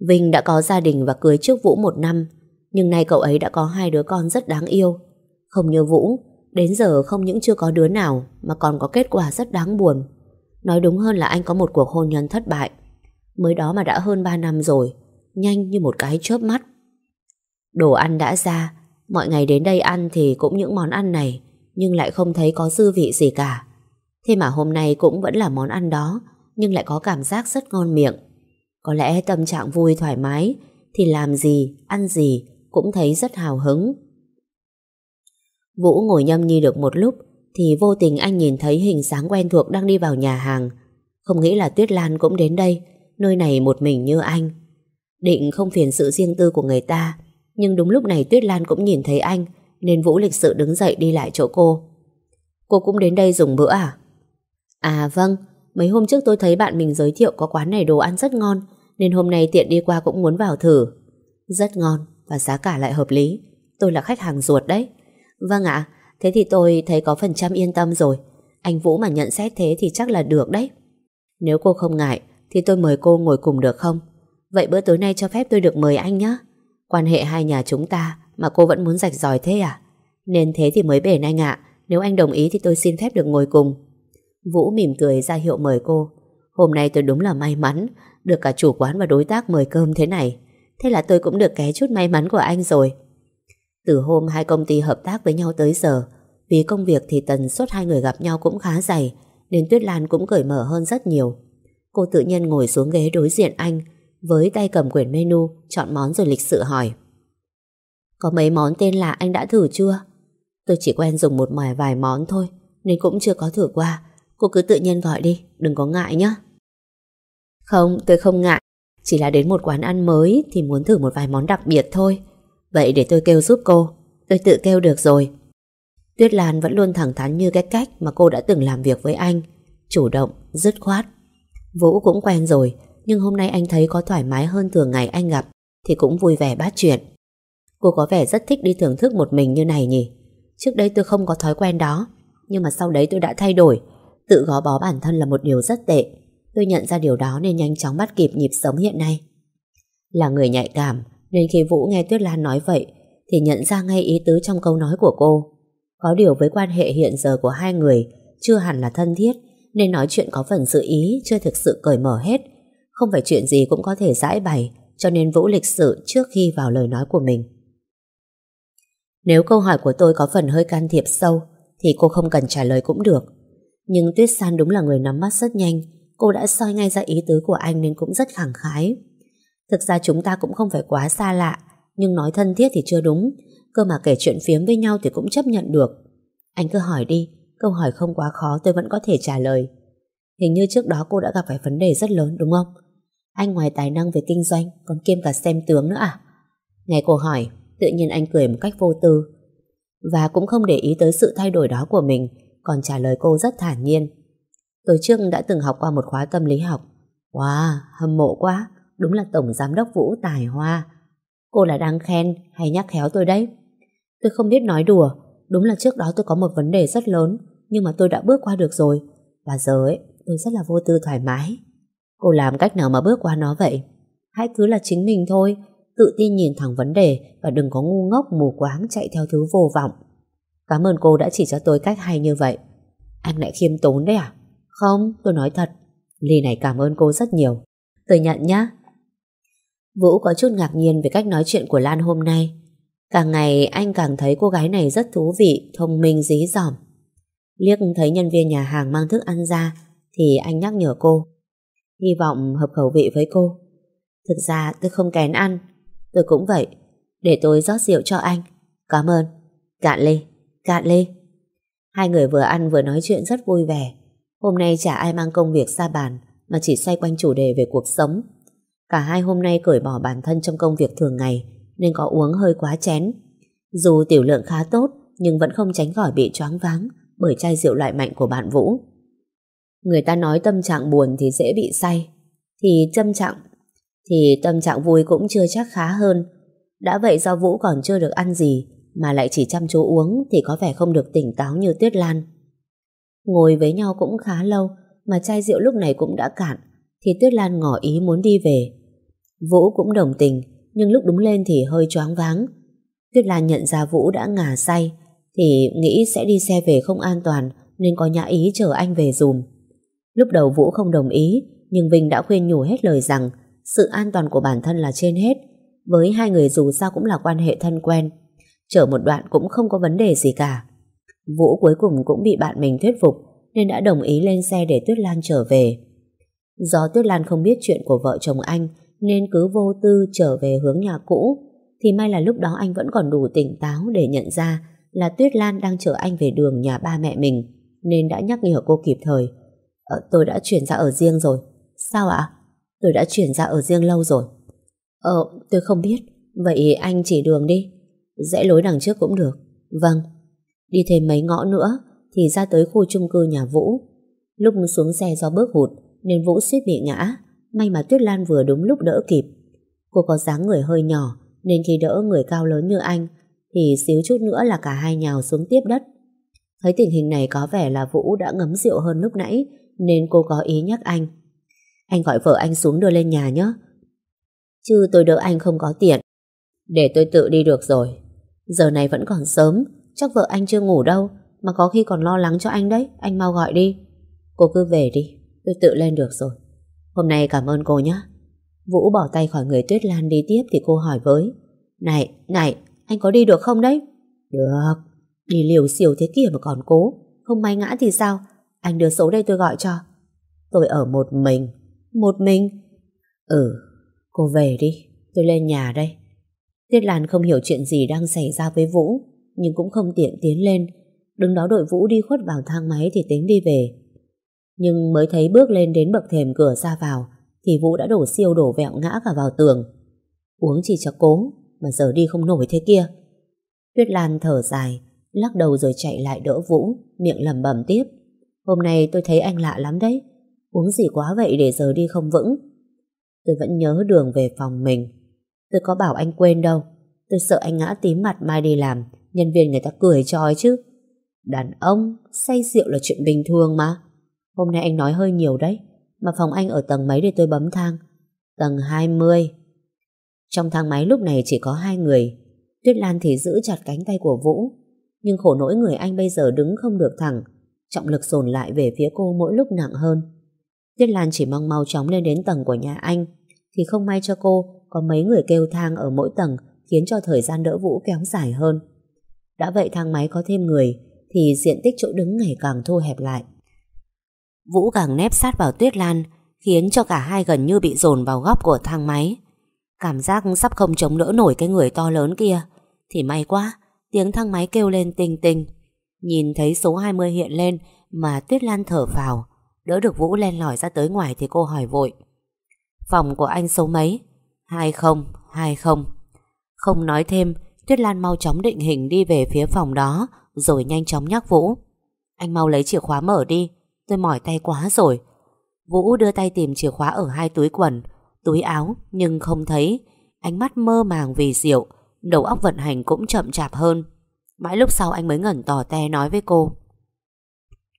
Vinh đã có gia đình và cưới trước Vũ một năm, nhưng nay cậu ấy đã có hai đứa con rất đáng yêu. Không như Vũ, đến giờ không những chưa có đứa nào mà còn có kết quả rất đáng buồn. Nói đúng hơn là anh có một cuộc hôn nhân thất bại. Mới đó mà đã hơn 3 năm rồi, nhanh như một cái chớp mắt. Đồ ăn đã ra, mọi ngày đến đây ăn thì cũng những món ăn này, nhưng lại không thấy có dư vị gì cả. Thế mà hôm nay cũng vẫn là món ăn đó, nhưng lại có cảm giác rất ngon miệng. Có lẽ tâm trạng vui thoải mái, thì làm gì, ăn gì cũng thấy rất hào hứng. Vũ ngồi nhâm nhi được một lúc, thì vô tình anh nhìn thấy hình dáng quen thuộc đang đi vào nhà hàng. Không nghĩ là Tuyết Lan cũng đến đây, nơi này một mình như anh. Định không phiền sự riêng tư của người ta, nhưng đúng lúc này Tuyết Lan cũng nhìn thấy anh, nên Vũ lịch sự đứng dậy đi lại chỗ cô. Cô cũng đến đây dùng bữa à? À vâng, mấy hôm trước tôi thấy bạn mình giới thiệu có quán này đồ ăn rất ngon, nên hôm nay tiện đi qua cũng muốn vào thử. Rất ngon và giá cả lại hợp lý. Tôi là khách hàng ruột đấy. Vâng ạ, Thế thì tôi thấy có phần trăm yên tâm rồi. Anh Vũ mà nhận xét thế thì chắc là được đấy. Nếu cô không ngại, Thì tôi mời cô ngồi cùng được không? Vậy bữa tối nay cho phép tôi được mời anh nhé Quan hệ hai nhà chúng ta Mà cô vẫn muốn rạch ròi thế à? Nên thế thì mới bền anh ạ. Nếu anh đồng ý thì tôi xin phép được ngồi cùng. Vũ mỉm cười ra hiệu mời cô. Hôm nay tôi đúng là may mắn được cả chủ quán và đối tác mời cơm thế này, Thế là tôi cũng được ké chút may mắn của anh rồi. Từ hôm hai công ty hợp tác với nhau tới giờ, Vì công việc thì tần suất hai người gặp nhau cũng khá dày, Nên Tuyết Lan cũng cởi mở hơn rất nhiều. Cô tự nhiên ngồi xuống ghế đối diện anh, Với tay cầm quyển menu, Chọn món rồi lịch sự hỏi. Có mấy món tên lạ anh đã thử chưa? Tôi chỉ quen dùng một mài vài món thôi, Nên cũng chưa có thử qua. Cô cứ tự nhiên gọi đi, Đừng có ngại nhé không tôi không ngại. Chỉ là đến một quán ăn mới Thì muốn thử một vài món đặc biệt thôi. Vậy để tôi kêu giúp cô. Tôi tự kêu được rồi. Tuyết Lan vẫn luôn thẳng thắn như cái cách Mà cô đã từng làm việc với anh. Chủ động, dứt khoát. Vũ cũng quen rồi Nhưng hôm nay anh thấy có thoải mái hơn thường ngày anh gặp Thì cũng vui vẻ bát chuyện. Cô có vẻ rất thích đi thưởng thức một mình như này nhỉ? Trước đây tôi không có thói quen đó Nhưng mà sau đấy tôi đã thay đổi. Tự gó bó bản thân là một điều rất tệ. Tôi nhận ra điều đó nên nhanh chóng bắt kịp nhịp sống hiện nay. Là người nhạy cảm, Nên khi Vũ nghe Tuyết Lan nói vậy, Thì nhận ra ngay ý tứ trong câu nói của cô. Có điều với quan hệ hiện giờ của hai người, Chưa hẳn là thân thiết, Nên nói chuyện có phần sự ý, Chưa thực sự cởi mở hết. Không phải chuyện gì cũng có thể giải bày, Cho nên Vũ lịch sự trước khi vào lời nói của mình. Nếu câu hỏi của tôi có phần hơi can thiệp sâu, Thì cô không cần trả lời cũng được. Nhưng Tuyết San đúng là người nắm mắt rất nhanh Cô đã soi ngay ra ý tứ của anh Nên cũng rất khẳng khái Thực ra chúng ta cũng không phải quá xa lạ, Nhưng nói thân thiết thì chưa đúng Cơ mà kể chuyện phiếm với nhau thì cũng chấp nhận được Anh cứ hỏi đi, Câu hỏi không quá khó, tôi vẫn có thể trả lời Hình như trước đó cô đã gặp phải vấn đề rất lớn, đúng không? Anh ngoài tài năng về kinh doanh, Còn kiêm cả xem tướng nữa à? Nghe cô hỏi, Tự nhiên anh cười một cách vô tư Và cũng không để ý tới sự thay đổi đó của mình, còn trả lời cô rất thản nhiên. Tôi trước đã từng học qua một khóa tâm lý học. Wow, hâm mộ quá, đúng là Tổng Giám đốc Vũ tài hoa. Cô là đang khen hay nhắc khéo tôi đấy? Tôi không biết nói đùa, đúng là trước đó tôi có một vấn đề rất lớn, nhưng mà tôi đã bước qua được rồi. Và giờ ấy, tôi rất là vô tư thoải mái. Cô làm cách nào mà bước qua nó vậy? Hãy cứ là chính mình thôi, tự tin nhìn thẳng vấn đề và đừng có ngu ngốc mù quáng chạy theo thứ vô vọng. Cảm ơn cô đã chỉ cho tôi cách hay như vậy. Anh lại khiêm tốn đấy à? Không, tôi nói thật. Ly này cảm ơn cô rất nhiều. Tôi nhận nhá. Vũ có chút ngạc nhiên về cách nói chuyện của Lan hôm nay. Càng ngày anh càng thấy cô gái này rất thú vị, thông minh, dí dỏm. Liếc thấy nhân viên nhà hàng mang thức ăn ra thì anh nhắc nhở cô. Hy vọng hợp khẩu vị với cô. Thực ra tôi không kén ăn. Tôi cũng vậy. Để tôi rót rượu cho anh. Cảm ơn. Cạn ly. Cạn ly. Hai người vừa ăn vừa nói chuyện rất vui vẻ. Hôm nay chả ai mang công việc ra bàn, mà chỉ xoay quanh chủ đề về cuộc sống. Cả hai hôm nay cởi bỏ bản thân trong công việc thường ngày, nên có uống hơi quá chén. Dù tiểu lượng khá tốt, nhưng vẫn không tránh khỏi bị choáng váng bởi chai rượu loại mạnh của bạn Vũ. Người ta nói tâm trạng buồn thì dễ bị say thì tâm trạng, thì tâm trạng vui cũng chưa chắc khá hơn. Đã vậy do Vũ còn chưa được ăn gì, mà lại chỉ chăm chú uống thì có vẻ không được tỉnh táo như Tuyết Lan. Ngồi với nhau cũng khá lâu, mà chai rượu lúc này cũng đã cạn, thì Tuyết Lan ngỏ ý muốn đi về. Vũ cũng đồng tình, nhưng lúc đúng lên thì hơi choáng váng. Tuyết Lan nhận ra Vũ đã ngả say, thì nghĩ sẽ đi xe về không an toàn, nên có nhã ý chờ anh về dùm. Lúc đầu Vũ không đồng ý, nhưng Vinh đã khuyên nhủ hết lời rằng sự an toàn của bản thân là trên hết, với hai người dù sao cũng là quan hệ thân quen Chở một đoạn cũng không có vấn đề gì cả. Vũ cuối cùng cũng bị bạn mình thuyết phục nên đã đồng ý lên xe để Tuyết Lan trở về. Do Tuyết Lan không biết chuyện của vợ chồng anh nên cứ vô tư trở về hướng nhà cũ thì may là lúc đó anh vẫn còn đủ tỉnh táo để nhận ra là Tuyết Lan đang chở anh về đường nhà ba mẹ mình nên đã nhắc nhở cô kịp thời. Ờ, tôi đã chuyển ra ở riêng rồi. Sao ạ? Tôi đã chuyển ra ở riêng lâu rồi. Ờ, tôi không biết. Vậy anh chỉ đường đi. Rẽ lối đằng trước cũng được Vâng Đi thêm mấy ngõ nữa Thì ra tới khu chung cư nhà Vũ Lúc xuống xe do bước hụt Nên Vũ suýt bị ngã May mà Tuyết Lan vừa đúng lúc đỡ kịp. Cô có dáng người hơi nhỏ nên khi đỡ người cao lớn như anh thì xíu chút nữa là cả hai nhào xuống tiếp đất. Thấy tình hình này có vẻ là Vũ đã ngấm rượu hơn lúc nãy nên cô có ý nhắc anh. Anh gọi vợ anh xuống đưa lên nhà nhé. Chứ tôi đỡ anh không có tiền. Để tôi tự đi được rồi. Giờ này vẫn còn sớm, chắc vợ anh chưa ngủ đâu, mà có khi còn lo lắng cho anh đấy, anh mau gọi đi. Cô cứ về đi, tôi tự lên được rồi. Hôm nay cảm ơn cô nhé. Vũ bỏ tay khỏi người Tuyết Lan đi tiếp thì cô hỏi với. Này, này, anh có đi được không đấy? Được, đi liều siêu thế kia mà còn cố. Không may ngã thì sao? Anh đưa số đây tôi gọi cho. Tôi ở một mình. Một mình? Ừ, cô về đi, tôi lên nhà đây. Tuyết Lan không hiểu chuyện gì đang xảy ra với Vũ, nhưng cũng không tiện tiến lên. Đứng đó đội Vũ đi khuất vào thang máy thì tính đi về. Nhưng mới thấy bước lên đến bậc thềm cửa ra vào, thì Vũ đã đổ siêu đổ vẹo ngã cả vào tường. Uống chỉ cho cố, mà giờ đi không nổi thế kia. Tuyết Lan thở dài, lắc đầu rồi chạy lại đỡ Vũ, miệng lẩm bẩm tiếp. Hôm nay tôi thấy anh lạ lắm đấy, uống gì quá vậy để giờ đi không vững. Tôi vẫn nhớ đường về phòng mình. Tôi có bảo anh quên đâu, tôi sợ anh ngã tím mặt mai đi làm, nhân viên người ta cười cho chứ. Đàn ông, say rượu là chuyện bình thường mà. Hôm nay anh nói hơi nhiều đấy, mà phòng anh ở tầng mấy để tôi bấm thang? Tầng 20. Trong thang máy lúc này chỉ có hai người. Tuyết Lan thì giữ chặt cánh tay của Vũ. Nhưng khổ nỗi người anh bây giờ đứng không được thẳng. Trọng lực dồn lại về phía cô mỗi lúc nặng hơn. Tuyết Lan chỉ mong mau chóng lên đến tầng của nhà anh. Thì không may cho cô có mấy người kêu thang ở mỗi tầng khiến cho thời gian đỡ Vũ kéo dài hơn. Đã vậy thang máy có thêm người thì diện tích chỗ đứng ngày càng thu hẹp lại. Vũ càng nép sát vào Tuyết Lan khiến cho cả hai gần như bị dồn vào góc của thang máy. Cảm giác sắp không chống đỡ nổi cái người to lớn kia. Thì may quá, tiếng thang máy kêu lên tinh tinh. Nhìn thấy số 20 hiện lên mà Tuyết Lan thở vào. Đỡ được Vũ len lỏi ra tới ngoài thì cô hỏi vội. Phòng của anh số mấy? Hai không, hai không. Không nói thêm, Tuyết Lan mau chóng định hình đi về phía phòng đó rồi nhanh chóng nhắc Vũ. Anh mau lấy chìa khóa mở đi, tôi mỏi tay quá rồi. Vũ đưa tay tìm chìa khóa ở hai túi quần túi áo nhưng không thấy, ánh mắt mơ màng vì rượu, đầu óc vận hành cũng chậm chạp hơn. Mãi lúc sau anh mới ngẩn tỏ te nói với cô.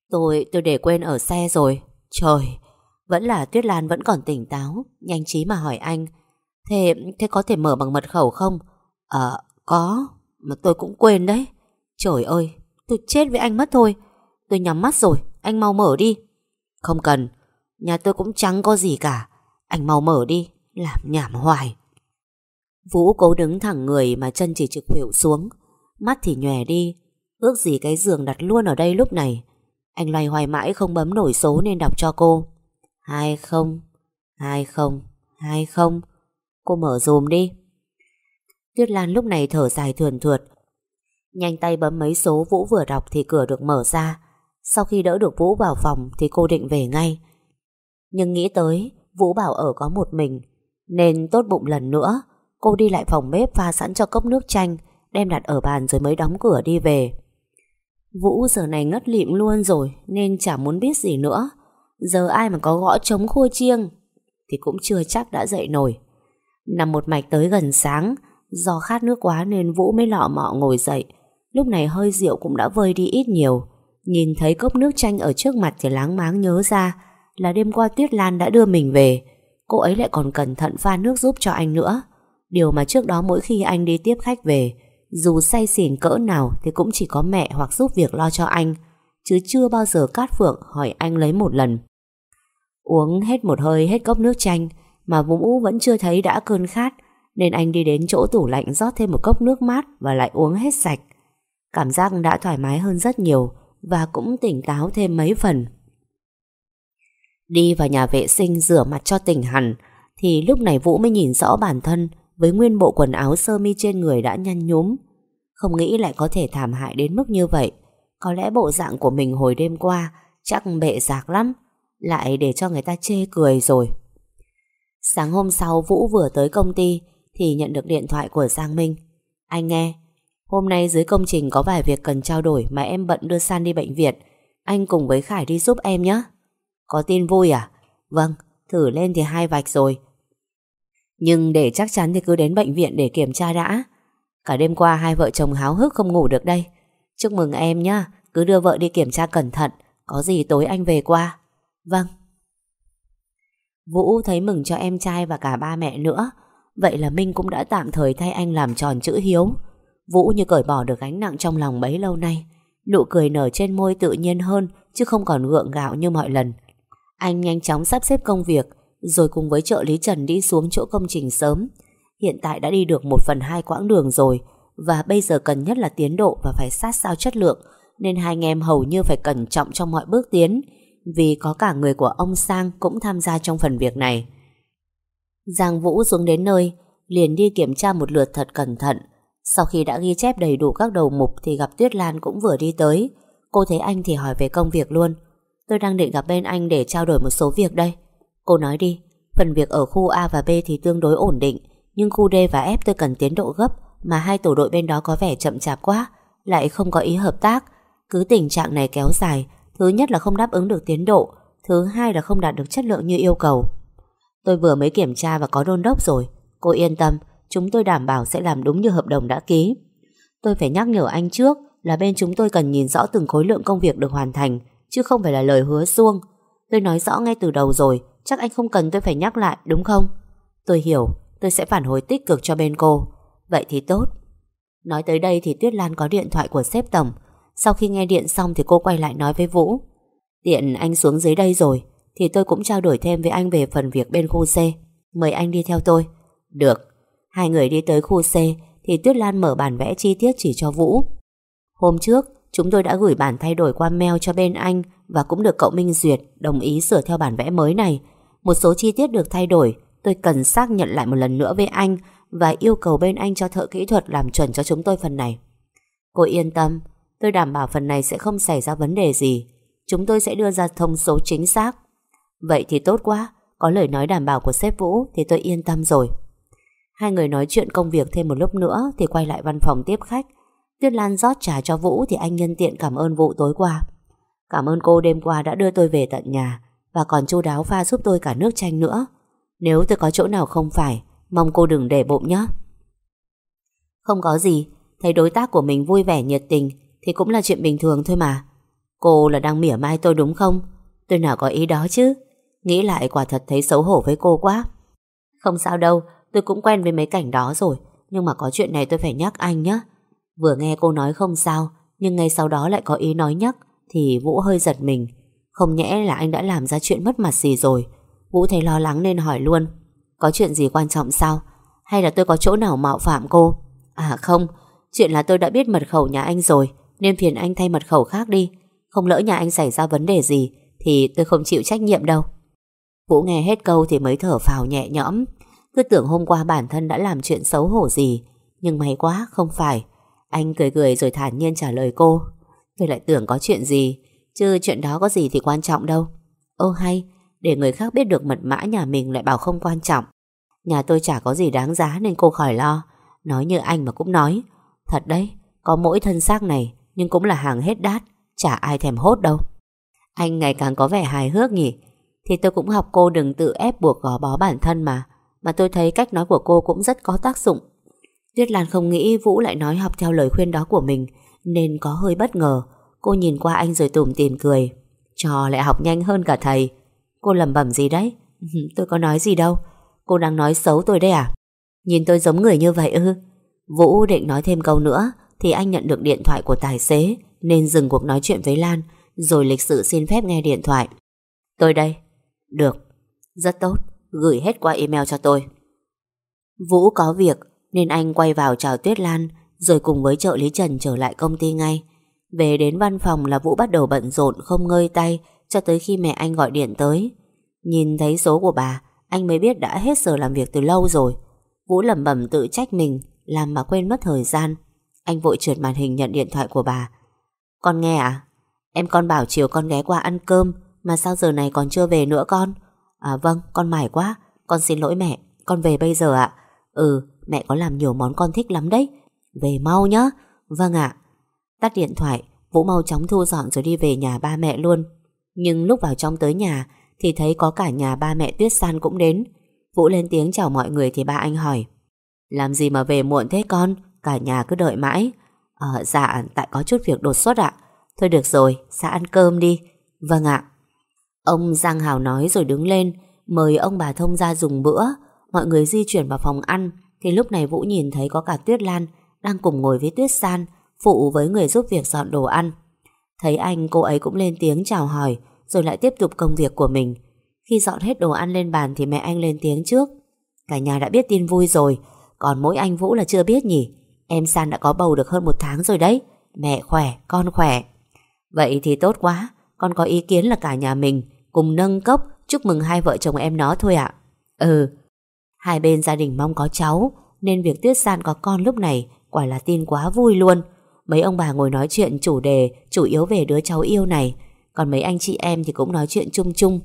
Tôi, tôi để quên ở xe rồi. Trời, vẫn là Tuyết Lan vẫn còn tỉnh táo, nhanh trí mà hỏi anh. Thế, thế có thể mở bằng mật khẩu không? Ờ, có, mà tôi cũng quên đấy. Trời ơi, tôi chết với anh mất thôi. Tôi nhắm mắt rồi, anh mau mở đi. Không cần, nhà tôi cũng chẳng có gì cả. Anh mau mở đi, làm nhảm hoài. Vũ cố đứng thẳng người mà chân chỉ trực khuỷu xuống, mắt thì nhòe đi, ước gì cái giường đặt luôn ở đây lúc này. Anh loay hoài mãi không bấm nổi số nên đọc cho cô. Hai không, hai không, hai không. Cô mở dùm đi. Tuyết Lan lúc này thở dài thườn thượt. Nhanh tay bấm mấy số Vũ vừa đọc thì cửa được mở ra. Sau khi đỡ được Vũ vào phòng thì cô định về ngay. Nhưng nghĩ tới, Vũ bảo ở có một mình, Nên tốt bụng lần nữa Cô đi lại phòng bếp pha sẵn cho cốc nước chanh, Đem đặt ở bàn rồi mới đóng cửa đi về Vũ giờ này ngất lịm luôn rồi, Nên chả muốn biết gì nữa Giờ ai mà có gõ trống khua chiêng Thì cũng chưa chắc đã dậy nổi Nằm một mạch tới gần sáng Do khát nước quá nên Vũ mới lọ mọ ngồi dậy Lúc này hơi rượu cũng đã vơi đi ít nhiều Nhìn thấy cốc nước chanh ở trước mặt thì láng máng nhớ ra là đêm qua Tuyết Lan đã đưa mình về. Cô ấy lại còn cẩn thận pha nước giúp cho anh nữa. Điều mà trước đó mỗi khi anh đi tiếp khách về, dù say xỉn cỡ nào thì cũng chỉ có mẹ hoặc giúp việc lo cho anh, chứ chưa bao giờ Cát Phượng hỏi anh lấy một lần. Uống hết một hơi hết cốc nước chanh, mà Vũ vẫn chưa thấy đã cơn khát, nên anh đi đến chỗ tủ lạnh rót thêm một cốc nước mát và lại uống hết sạch. Cảm giác đã thoải mái hơn rất nhiều và cũng tỉnh táo thêm mấy phần. Đi vào nhà vệ sinh rửa mặt cho tỉnh hẳn, Thì lúc này Vũ mới nhìn rõ bản thân Với nguyên bộ quần áo sơ mi trên người đã nhăn nhúm Không nghĩ lại có thể thảm hại đến mức như vậy Có lẽ bộ dạng của mình hồi đêm qua Chắc bệ rạc lắm, Lại để cho người ta chê cười rồi Sáng hôm sau Vũ vừa tới công ty thì nhận được điện thoại của Giang Minh. Anh nghe Hôm nay dưới công trình có vài việc cần trao đổi Mà em bận đưa San đi bệnh viện Anh cùng với Khải đi giúp em nhé. Có tin vui à? Vâng, Thử lên thì hai vạch rồi. Nhưng để chắc chắn thì cứ đến bệnh viện để kiểm tra đã. Cả đêm qua hai vợ chồng háo hức không ngủ được đây. Chúc mừng em nhá Cứ đưa vợ đi kiểm tra cẩn thận Có gì tối anh về qua. Vâng. Vũ thấy mừng cho em trai và cả ba mẹ nữa Vậy là Minh cũng đã tạm thời thay anh làm tròn chữ hiếu. Vũ như cởi bỏ được gánh nặng trong lòng bấy lâu nay. Nụ cười nở trên môi tự nhiên hơn, Chứ không còn gượng gạo như mọi lần. Anh nhanh chóng sắp xếp công việc, Rồi cùng với trợ lý Trần đi xuống chỗ công trình sớm. Hiện tại đã đi được một phần hai quãng đường rồi, Và bây giờ cần nhất là tiến độ Và phải sát sao chất lượng, Nên hai anh em hầu như phải cẩn trọng trong mọi bước tiến. Vì có cả người của ông Sang Cũng tham gia trong phần việc này. Giang Vũ xuống đến nơi, Liền đi kiểm tra một lượt thật cẩn thận. Sau khi đã ghi chép đầy đủ các đầu mục Thì gặp Tuyết Lan cũng vừa đi tới. Cô thấy anh thì hỏi về công việc luôn. Tôi đang định gặp bên anh để trao đổi một số việc đây. Cô nói đi, Phần việc ở khu A và B thì tương đối ổn định, Nhưng khu D và F tôi cần tiến độ gấp, Mà hai tổ đội bên đó có vẻ chậm chạp quá, Lại không có ý hợp tác. Cứ tình trạng này kéo dài, Thứ nhất là không đáp ứng được tiến độ, Thứ hai là không đạt được chất lượng như yêu cầu. Tôi vừa mới kiểm tra và có đôn đốc rồi. Cô yên tâm, Chúng tôi đảm bảo sẽ làm đúng như hợp đồng đã ký. Tôi phải nhắc nhở anh trước Là bên chúng tôi cần nhìn rõ từng khối lượng công việc được hoàn thành, Chứ không phải là lời hứa xuông. Tôi nói rõ ngay từ đầu rồi, Chắc anh không cần tôi phải nhắc lại, đúng không? Tôi hiểu, Tôi sẽ phản hồi tích cực cho bên cô. Vậy thì tốt. Nói tới đây thì Tuyết Lan có điện thoại của sếp tổng. Sau khi nghe điện xong thì cô quay lại nói với Vũ. Tiện anh xuống dưới đây rồi. Thì tôi cũng trao đổi thêm với anh về phần việc bên khu C. Mời anh đi theo tôi. Được. Hai người đi tới khu C, Thì Tuyết Lan mở bản vẽ chi tiết chỉ cho Vũ. Hôm trước, Chúng tôi đã gửi bản thay đổi qua mail cho bên anh Và cũng được cậu Minh duyệt Đồng ý sửa theo bản vẽ mới này. Một số chi tiết được thay đổi, Tôi cần xác nhận lại một lần nữa với anh Và yêu cầu bên anh cho thợ kỹ thuật Làm chuẩn cho chúng tôi phần này. Cô yên tâm, Tôi đảm bảo phần này sẽ không xảy ra vấn đề gì. Chúng tôi sẽ đưa ra thông số chính xác. Vậy thì tốt quá, Có lời nói đảm bảo của sếp Vũ Thì tôi yên tâm rồi. Hai người nói chuyện công việc thêm một lúc nữa Thì quay lại văn phòng tiếp khách. Tuyết Lan rót trà cho Vũ Thì anh nhân tiện cảm ơn Vũ tối qua. Cảm ơn cô đêm qua đã đưa tôi về tận nhà Và còn chu đáo pha giúp tôi cả nước chanh nữa. Nếu tôi có chỗ nào không phải, Mong cô đừng để bụng nhé. Không có gì, Thấy đối tác của mình vui vẻ nhiệt tình Thì cũng là chuyện bình thường thôi mà. Cô là đang mỉa mai tôi đúng không? Tôi nào có ý đó chứ? Nghĩ lại quả thật thấy xấu hổ với cô quá. Không sao đâu, Tôi cũng quen với mấy cảnh đó rồi, Nhưng mà có chuyện này tôi phải nhắc anh nhé Vừa nghe cô nói không sao, Nhưng ngay sau đó lại có ý nói nhắc, Thì Vũ hơi giật mình. Không nhẽ là anh đã làm ra chuyện mất mặt gì rồi. Vũ thấy lo lắng nên hỏi luôn, Có chuyện gì quan trọng sao? Hay là tôi có chỗ nào mạo phạm cô? À không, Chuyện là tôi đã biết mật khẩu nhà anh rồi, Nên phiền anh thay mật khẩu khác đi. Không lỡ nhà anh xảy ra vấn đề gì, Thì tôi không chịu trách nhiệm đâu. Vũ nghe hết câu thì mới thở phào nhẹ nhõm. Cứ tưởng hôm qua bản thân đã làm chuyện xấu hổ gì, Nhưng may quá không phải. Anh cười cười rồi thản nhiên trả lời cô. Tôi lại tưởng có chuyện gì, Chứ chuyện đó có gì thì quan trọng đâu. Ô hay, Để người khác biết được mật mã nhà mình lại bảo không quan trọng. Nhà tôi chả có gì đáng giá Nên cô khỏi lo. Nói như anh mà cũng nói, Thật đấy, Có mỗi thân xác này, Nhưng cũng là hàng hết đát, Chả ai thèm hốt đâu. Anh ngày càng có vẻ hài hước nhỉ. Thì tôi cũng học cô đừng tự ép buộc gò bó bản thân mà. Mà tôi thấy cách nói của cô cũng rất có tác dụng. Tuyết Lan không nghĩ Vũ lại nói học theo lời khuyên đó của mình, Nên có hơi bất ngờ. Cô nhìn qua anh rồi tủm tìm cười. Trò lại học nhanh hơn cả thầy. Cô lầm bẩm gì đấy? Tôi có nói gì đâu. Cô đang nói xấu tôi đấy à? Nhìn tôi giống người như vậy ư? Vũ định nói thêm câu nữa, Thì anh nhận được điện thoại của tài xế, Nên dừng cuộc nói chuyện với Lan, Rồi lịch sự xin phép nghe điện thoại. Tôi đây. Được. Rất tốt. Gửi hết qua email cho tôi. Vũ có việc, Nên anh quay vào chào Tuyết Lan, Rồi cùng với trợ lý Trần trở lại công ty ngay. Về đến văn phòng là Vũ bắt đầu bận rộn, Không ngơi tay, Cho tới khi mẹ anh gọi điện tới. Nhìn thấy số của bà, Anh mới biết đã hết giờ làm việc từ lâu rồi. Vũ lẩm bẩm tự trách mình, Làm mà quên mất thời gian. Anh vội trượt màn hình nhận điện thoại của bà. Con nghe à Em con bảo chiều con ghé qua ăn cơm mà sao giờ này còn chưa về nữa con À vâng con mải quá Con xin lỗi mẹ Con về bây giờ ạ Ừ mẹ có làm nhiều món con thích lắm đấy Về mau nhá Vâng ạ Tắt điện thoại Vũ mau chóng thu dọn rồi đi về nhà ba mẹ luôn Nhưng lúc vào trong tới nhà thì thấy có cả nhà ba mẹ Tuyết San cũng đến. Vũ lên tiếng chào mọi người thì ba anh hỏi Làm gì mà về muộn thế con? Cả nhà cứ đợi mãi. Ờ, dạ, tại có chút việc đột xuất ạ. Thôi được rồi, xã ăn cơm đi. Vâng ạ. Ông Giang Hào nói rồi đứng lên, mời ông bà Thông ra dùng bữa. Mọi người di chuyển vào phòng ăn, thì lúc này Vũ nhìn thấy có cả Tuyết Lan đang cùng ngồi với Tuyết San, phụ với người giúp việc dọn đồ ăn. Thấy anh, cô ấy cũng lên tiếng chào hỏi, rồi lại tiếp tục công việc của mình. Khi dọn hết đồ ăn lên bàn thì mẹ anh lên tiếng trước. Cả nhà đã biết tin vui rồi, còn mỗi anh Vũ là chưa biết nhỉ. Em San đã có bầu được hơn một tháng rồi đấy. Mẹ khỏe, con khỏe. Vậy thì tốt quá, con có ý kiến là cả nhà mình cùng nâng cốc chúc mừng hai vợ chồng em nó thôi ạ. Ừ, hai bên gia đình mong có cháu, nên việc Tuyết San có con lúc này quả là tin quá vui luôn. Mấy ông bà ngồi nói chuyện chủ đề chủ yếu về đứa cháu yêu này, còn mấy anh chị em thì cũng nói chuyện chung chung.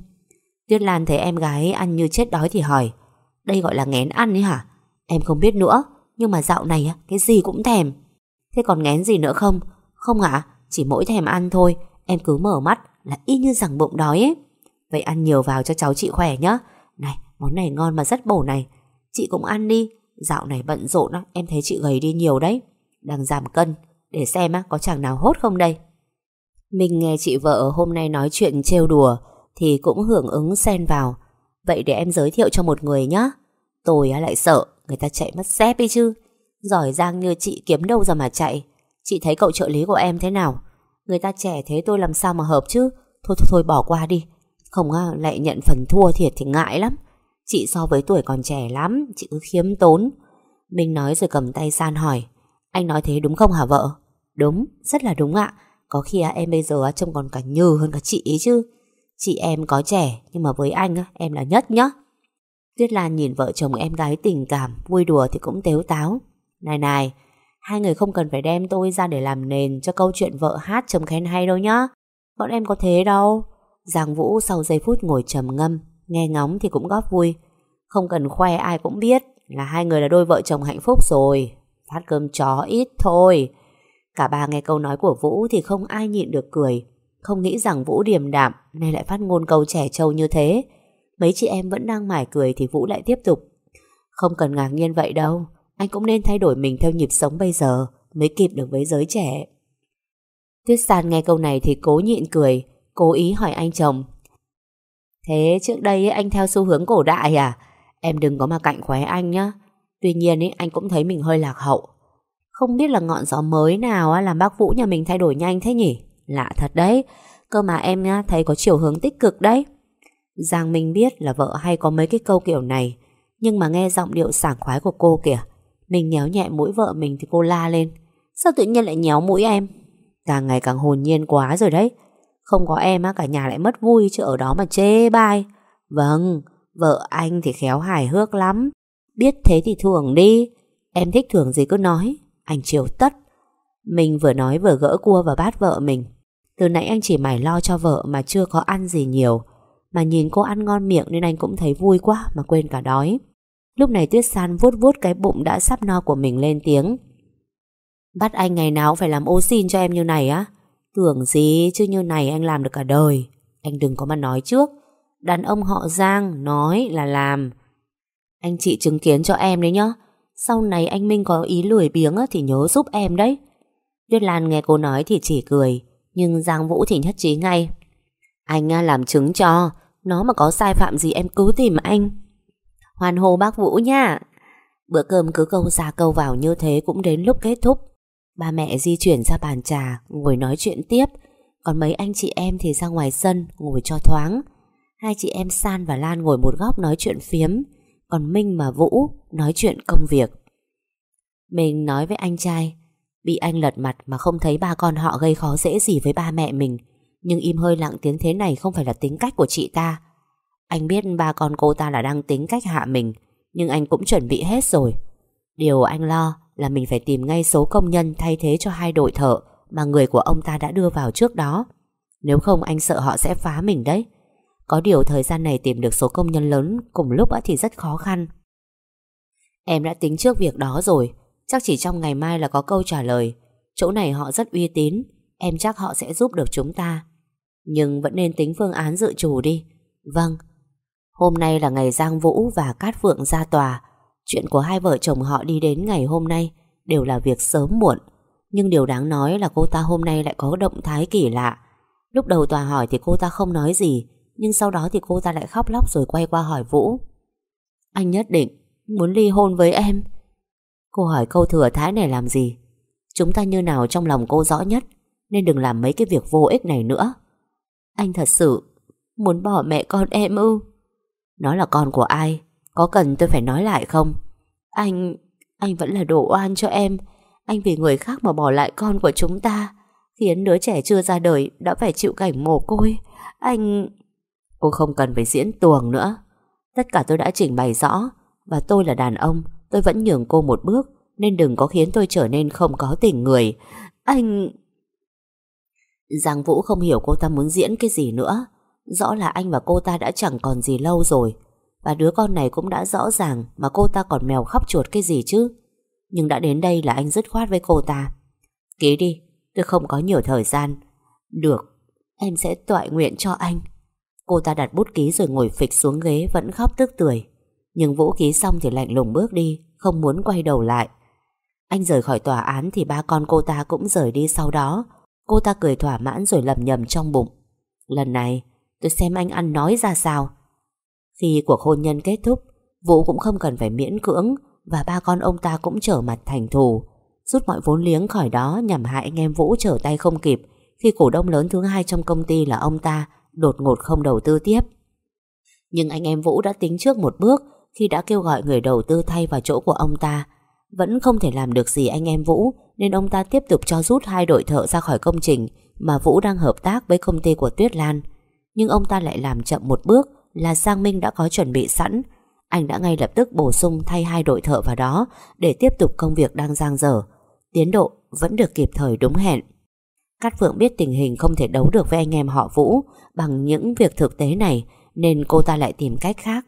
Tuyết Lan thấy em gái ăn như chết đói thì hỏi, đây gọi là ngén ăn ấy hả? Em không biết nữa, nhưng mà dạo này cái gì cũng thèm. Thế còn ngén gì nữa không? Không ạ, chỉ mỗi thèm ăn thôi, em cứ mở mắt là y như rằng bụng đói ấy. Vậy ăn nhiều vào cho cháu chị khỏe nhá. Này, món này ngon mà rất bổ này. Chị cũng ăn đi, dạo này bận rộn á, em thấy chị gầy đi nhiều đấy. Đang giảm cân, để xem á có chàng nào hốt không đây. Mình nghe chị vợ hôm nay nói chuyện trêu đùa thì cũng hưởng ứng xen vào. Vậy để em giới thiệu cho một người nhá. Tôi lại sợ người ta chạy mất dép đi chứ. Giỏi giang như chị kiếm đâu ra mà chạy. Chị thấy cậu trợ lý của em thế nào? Người ta trẻ thế tôi làm sao mà hợp chứ? Thôi thôi thôi bỏ qua đi. Không à, lại nhận phần thua thiệt thì ngại lắm. Chị so với tuổi còn trẻ lắm, chị cứ khiếm tốn. Minh nói rồi cầm tay San hỏi. Anh nói thế đúng không hả vợ? Đúng, rất là đúng ạ. Có khi à, em bây giờ trông còn cả nhừ hơn cả chị ấy chứ. Chị em có trẻ, nhưng mà với anh em là nhất nhá. Tuyết Lan nhìn vợ chồng em gái tình cảm, vui đùa thì cũng tếu táo. Này này, hai người không cần phải đem tôi ra để làm nền cho câu chuyện vợ hát chồng khen hay đâu nhá. Bọn em có thế đâu. Giang Vũ sau giây phút ngồi trầm ngâm, nghe ngóng thì cũng góp vui. Không cần khoe ai cũng biết là hai người là đôi vợ chồng hạnh phúc rồi. Phát cơm chó ít thôi. Cả ba nghe câu nói của Vũ thì không ai nhịn được cười. Không nghĩ rằng Vũ điềm đạm nên lại phát ngôn câu trẻ trâu như thế. Mấy chị em vẫn đang mải cười thì Vũ lại tiếp tục. Không cần ngạc nhiên vậy đâu. Anh cũng nên thay đổi mình theo nhịp sống bây giờ mới kịp được với giới trẻ. Tuyết San nghe câu này thì cố nhịn cười, cố ý hỏi anh chồng. Thế trước đây anh theo xu hướng cổ đại à? Em đừng có mà cạnh khóe anh nhá. Tuy nhiên ấy, anh cũng thấy mình hơi lạc hậu. Không biết là ngọn gió mới nào làm bác Vũ nhà mình thay đổi nhanh thế nhỉ? Lạ thật đấy. Cơ mà em thấy có chiều hướng tích cực đấy. Giang Minh biết là vợ hay có mấy cái câu kiểu này. Nhưng mà nghe giọng điệu sảng khoái của cô kìa. Mình nhéo nhẹ mũi vợ mình thì cô la lên. Sao tự nhiên lại nhéo mũi em? Càng ngày càng hồn nhiên quá rồi đấy. Không có em á cả nhà lại mất vui chứ ở đó mà chê bai. Vâng, vợ anh thì khéo hài hước lắm. Biết thế thì thường đi. Em thích thường gì cứ nói. Anh chiều tất. Mình vừa nói vừa gỡ cua vào bát vợ mình. Từ nãy anh chỉ mải lo cho vợ mà chưa có ăn gì nhiều. Mà nhìn cô ăn ngon miệng nên anh cũng thấy vui quá mà quên cả đói. Lúc này Tuyết San vuốt vuốt cái bụng đã sắp no của mình lên tiếng. Bắt anh ngày nào phải làm ô xin cho em như này á? Tưởng gì chứ như này anh làm được cả đời. Anh đừng có mà nói trước. Đàn ông họ Giang nói là làm. Anh chị chứng kiến cho em đấy nhá. Sau này anh Minh có ý lười biếng thì nhớ giúp em đấy. Tuyết Lan nghe cô nói thì chỉ cười. Nhưng Giang Vũ thì nhất trí ngay. Anh làm chứng cho. Nó mà có sai phạm gì em cứ tìm anh. Hoan hô bác Vũ nha. Bữa cơm cứ câu ra câu vào như thế cũng đến lúc kết thúc. Ba mẹ di chuyển ra bàn trà, ngồi nói chuyện tiếp. Còn mấy anh chị em thì ra ngoài sân, ngồi cho thoáng. Hai chị em San và Lan ngồi một góc nói chuyện phiếm. Còn Minh và Vũ nói chuyện công việc. Mình nói với anh trai, bị anh lật mặt mà không thấy ba con họ gây khó dễ gì với ba mẹ mình. Nhưng im hơi lặng tiếng thế này không phải là tính cách của chị ta. Anh biết ba con cô ta là đang tính cách hạ mình, nhưng anh cũng chuẩn bị hết rồi. Điều anh lo là mình phải tìm ngay số công nhân thay thế cho hai đội thợ mà người của ông ta đã đưa vào trước đó. Nếu không anh sợ họ sẽ phá mình đấy. Có điều thời gian này tìm được số công nhân lớn cùng lúc thì rất khó khăn. Em đã tính trước việc đó rồi, chắc chỉ trong ngày mai là có câu trả lời. Chỗ này họ rất uy tín, em chắc họ sẽ giúp được chúng ta. Nhưng vẫn nên tính phương án dự trù đi. Vâng Hôm nay là ngày Giang Vũ và Cát Phượng ra tòa Chuyện của hai vợ chồng họ đi đến ngày hôm nay Đều là việc sớm muộn. Nhưng điều đáng nói là cô ta hôm nay lại có động thái kỳ lạ. Lúc đầu tòa hỏi thì cô ta không nói gì, Nhưng sau đó thì cô ta lại khóc lóc rồi quay qua hỏi Vũ. Anh nhất định muốn ly hôn với em. Cô hỏi câu thừa thái này làm gì? Chúng ta như nào trong lòng cô rõ nhất, Nên đừng làm mấy cái việc vô ích này nữa. Anh thật sự Muốn bỏ mẹ con em ư? Nó là con của ai? Có cần tôi phải nói lại không? Anh Anh vẫn là đồ oan cho em. Anh vì người khác mà bỏ lại con của chúng ta, Khiến đứa trẻ chưa ra đời Đã phải chịu cảnh mồ côi. Anh Cô không cần phải diễn tuồng nữa. Tất cả tôi đã trình bày rõ, Và tôi là đàn ông, Tôi vẫn nhường cô một bước, Nên đừng có khiến tôi trở nên không có tình người. Anh, Giang Vũ không hiểu cô ta muốn diễn cái gì nữa. Rõ là anh và cô ta đã chẳng còn gì lâu rồi. Và đứa con này cũng đã rõ ràng Mà cô ta còn mèo khóc chuột cái gì chứ. Nhưng đã đến đây là anh dứt khoát với cô ta. Ký đi, Tôi không có nhiều thời gian. Được, Em sẽ tọa nguyện cho anh. Cô ta đặt bút ký rồi ngồi phịch xuống ghế Vẫn khóc tức tưởi. Nhưng Vũ ký xong thì lạnh lùng bước đi, Không muốn quay đầu lại. Anh rời khỏi tòa án thì ba con cô ta cũng rời đi sau đó. Cô ta cười thỏa mãn rồi lầm nhầm trong bụng. Lần này, tôi xem anh ăn nói ra sao. Khi cuộc hôn nhân kết thúc, Vũ cũng không cần phải miễn cưỡng Và ba con ông ta cũng trở mặt thành thù. Rút mọi vốn liếng khỏi đó Nhằm hại anh em Vũ trở tay không kịp Khi cổ đông lớn thứ hai trong công ty là ông ta Đột ngột không đầu tư tiếp. Nhưng anh em Vũ đã tính trước một bước Khi đã kêu gọi người đầu tư thay vào chỗ của ông ta. Vẫn không thể làm được gì anh em Vũ, Nên ông ta tiếp tục cho rút hai đội thợ ra khỏi công trình Mà Vũ đang hợp tác với công ty của Tuyết Lan. Nhưng ông ta lại làm chậm một bước là Giang Minh đã có chuẩn bị sẵn Anh đã ngay lập tức bổ sung thay hai đội thợ vào đó Để tiếp tục công việc đang giang dở Tiến độ vẫn được kịp thời đúng hẹn Cát Phượng biết tình hình không thể đấu được với anh em họ Vũ bằng những việc thực tế này nên cô ta lại tìm cách khác.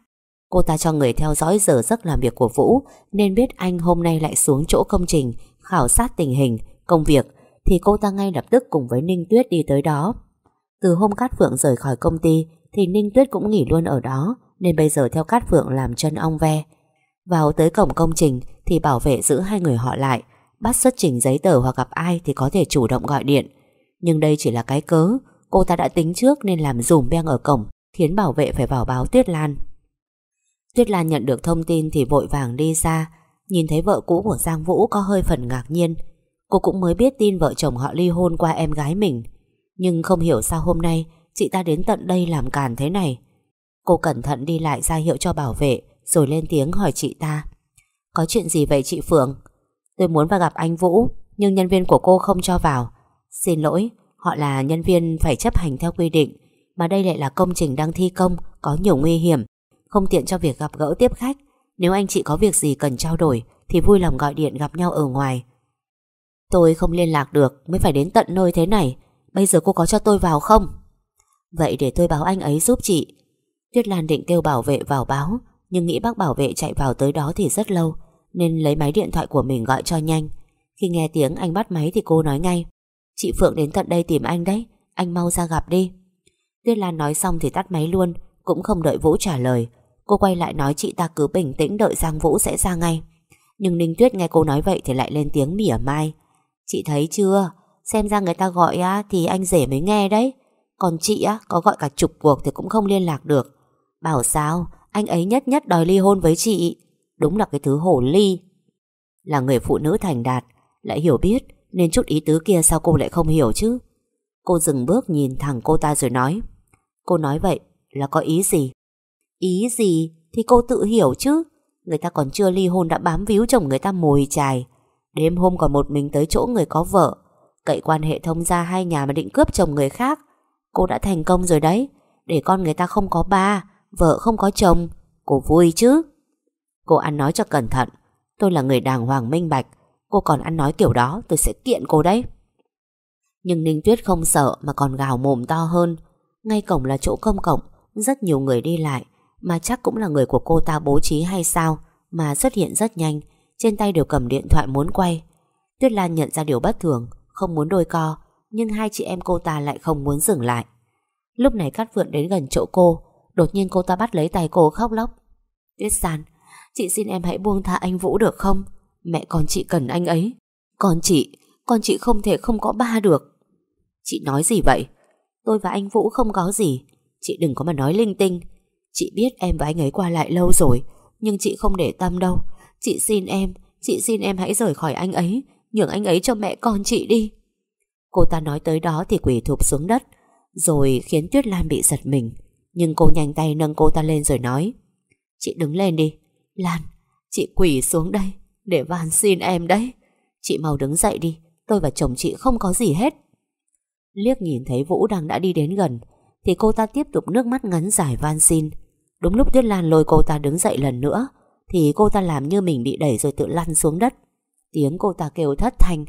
Cô ta cho người theo dõi giờ giấc làm việc của Vũ nên biết anh hôm nay lại xuống chỗ công trình khảo sát tình hình, công việc thì cô ta ngay lập tức cùng với Ninh Tuyết đi tới đó. Từ hôm Cát Phượng rời khỏi công ty thì Ninh Tuyết cũng nghỉ luôn ở đó, nên bây giờ theo Cát Phượng làm chân ong ve. Vào tới cổng công trình thì bảo vệ giữ hai người họ lại, bắt xuất trình giấy tờ hoặc gặp ai thì có thể chủ động gọi điện. Nhưng đây chỉ là cái cớ, Cô ta đã tính trước nên làm dùm beng ở cổng, Khiến bảo vệ phải vào báo Tuyết Lan Tuyết Lan nhận được thông tin Thì vội vàng đi ra, Nhìn thấy vợ cũ của Giang Vũ có hơi phần ngạc nhiên Cô cũng mới biết tin vợ chồng họ ly hôn qua em gái mình Nhưng không hiểu sao hôm nay Chị ta đến tận đây làm càn thế này. Cô cẩn thận đi lại ra hiệu cho bảo vệ, Rồi lên tiếng hỏi chị ta. Có chuyện gì vậy chị Phượng? Tôi muốn vào gặp anh Vũ, Nhưng nhân viên của cô không cho vào. Xin lỗi, Họ là nhân viên phải chấp hành theo quy định, Mà đây lại là công trình đang thi công, Có nhiều nguy hiểm, Không tiện cho việc gặp gỡ tiếp khách. Nếu anh chị có việc gì cần trao đổi, Thì vui lòng gọi điện gặp nhau ở ngoài. Tôi không liên lạc được, Mới phải đến tận nơi thế này. Bây giờ cô có cho tôi vào không? Vậy để tôi báo anh ấy giúp chị. Tuyết Lan định kêu bảo vệ vào báo, Nhưng nghĩ bác bảo vệ chạy vào tới đó thì rất lâu, Nên lấy máy điện thoại của mình gọi cho nhanh. Khi nghe tiếng anh bắt máy thì cô nói ngay, Chị Phượng đến tận đây tìm anh đấy, Anh mau ra gặp đi. Tuyết Lan nói xong thì tắt máy luôn, Cũng không đợi Vũ trả lời. Cô quay lại nói, chị ta cứ bình tĩnh đợi Giang Vũ sẽ ra ngay. Nhưng Ninh Tuyết nghe cô nói vậy Thì lại lên tiếng mỉa mai, Chị thấy chưa? Xem ra người ta gọi á thì anh rể mới nghe đấy. Còn chị á, có gọi cả chục cuộc Thì cũng không liên lạc được. Bảo sao, anh ấy nhất nhất đòi ly hôn với chị. Đúng là cái thứ hổ ly. Là người phụ nữ thành đạt, Lại hiểu biết, nên chút ý tứ kia sao cô lại không hiểu chứ? Cô dừng bước nhìn thẳng cô ta rồi nói, Cô nói vậy là có ý gì? Ý gì thì cô tự hiểu chứ. Người ta còn chưa ly hôn đã bám víu chồng người ta mồi chài. Đêm hôm còn một mình tới chỗ người có vợ. Cậy quan hệ thông ra hai nhà mà định cướp chồng người khác Cô đã thành công rồi đấy. Để con người ta không có ba, Vợ không có chồng, Cô vui chứ? Cô ăn nói cho cẩn thận. Tôi là người đàng hoàng minh bạch. Cô còn ăn nói kiểu đó, tôi sẽ kiện cô đấy. Nhưng Ninh Tuyết không sợ Mà còn gào mồm to hơn. Ngay cổng là chỗ công cộng, Rất nhiều người đi lại, Mà chắc cũng là người của cô ta bố trí hay sao, Mà xuất hiện rất nhanh, Trên tay đều cầm điện thoại muốn quay. Tuyết Lan nhận ra điều bất thường, Không muốn đôi co nhưng hai chị em cô ta lại không muốn dừng lại. Lúc này Cát Vượng đến gần chỗ cô, Đột nhiên cô ta bắt lấy tay cô khóc lóc. Tuyết San, Chị xin em hãy buông tha anh Vũ được không? Mẹ con chị cần anh ấy. Con chị Con chị không thể không có ba được. Chị nói gì vậy? Tôi và anh Vũ không có gì. Chị đừng có mà nói linh tinh. Chị biết em và anh ấy qua lại lâu rồi, Nhưng chị không để tâm đâu. Chị xin em, Chị xin em hãy rời khỏi anh ấy, Nhường anh ấy cho mẹ con chị đi. Cô ta nói tới đó thì quỷ thụp xuống đất Rồi khiến Tuyết Lan bị giật mình. Nhưng cô nhanh tay nâng cô ta lên rồi nói Chị đứng lên đi. Lan, chị quỷ xuống đây Để van xin em đấy. Chị mau đứng dậy đi Tôi và chồng chị không có gì hết. Liếc nhìn thấy Vũ đang đã đi đến gần Thì cô ta tiếp tục nước mắt ngắn dài van xin. Đúng lúc Tuyết Lan lôi cô ta đứng dậy lần nữa Thì cô ta làm như mình bị đẩy rồi tự lăn xuống đất. Tiếng cô ta kêu thất thanh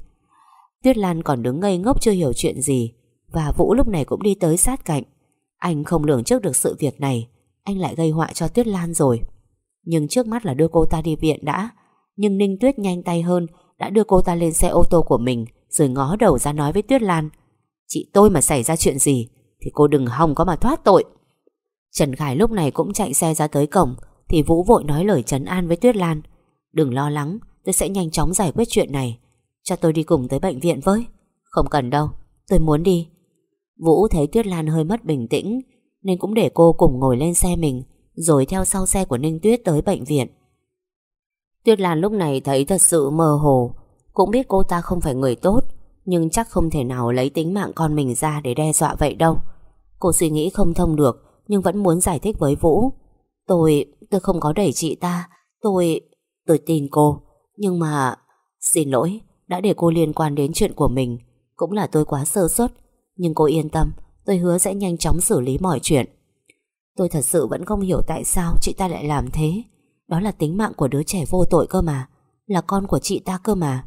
Tuyết Lan còn đứng ngây ngốc chưa hiểu chuyện gì, Và Vũ lúc này cũng đi tới sát cạnh. Anh không lường trước được sự việc này, Anh lại gây họa cho Tuyết Lan rồi. Nhưng trước mắt là đưa cô ta đi viện đã, Nhưng Ninh Tuyết nhanh tay hơn, Đã đưa cô ta lên xe ô tô của mình, Rồi ngó đầu ra nói với Tuyết Lan, Chị tôi mà xảy ra chuyện gì, Thì cô đừng hòng có mà thoát tội. Trần Khải lúc này cũng chạy xe ra tới cổng, Thì Vũ vội nói lời trấn an với Tuyết Lan, Đừng lo lắng, Tôi sẽ nhanh chóng giải quyết chuyện này cho tôi đi cùng tới bệnh viện với. Không cần đâu, tôi muốn đi. Vũ thấy Tuyết Lan hơi mất bình tĩnh Nên cũng để cô cùng ngồi lên xe mình Rồi theo sau xe của Ninh Tuyết tới bệnh viện. Tuyết Lan lúc này thấy thật sự mơ hồ. Cũng biết cô ta không phải người tốt Nhưng chắc không thể nào lấy tính mạng con mình ra Để đe dọa vậy đâu. Cô suy nghĩ không thông được Nhưng vẫn muốn giải thích với Vũ. Tôi, tôi không có đẩy chị ta. Tôi, tôi tin cô. Nhưng mà Xin lỗi đã để cô liên quan đến chuyện của mình. Cũng là tôi quá sơ suất. Nhưng cô yên tâm, Tôi hứa sẽ nhanh chóng xử lý mọi chuyện. Tôi thật sự vẫn không hiểu tại sao chị ta lại làm thế. Đó là tính mạng của đứa trẻ vô tội cơ mà. Là con của chị ta cơ mà.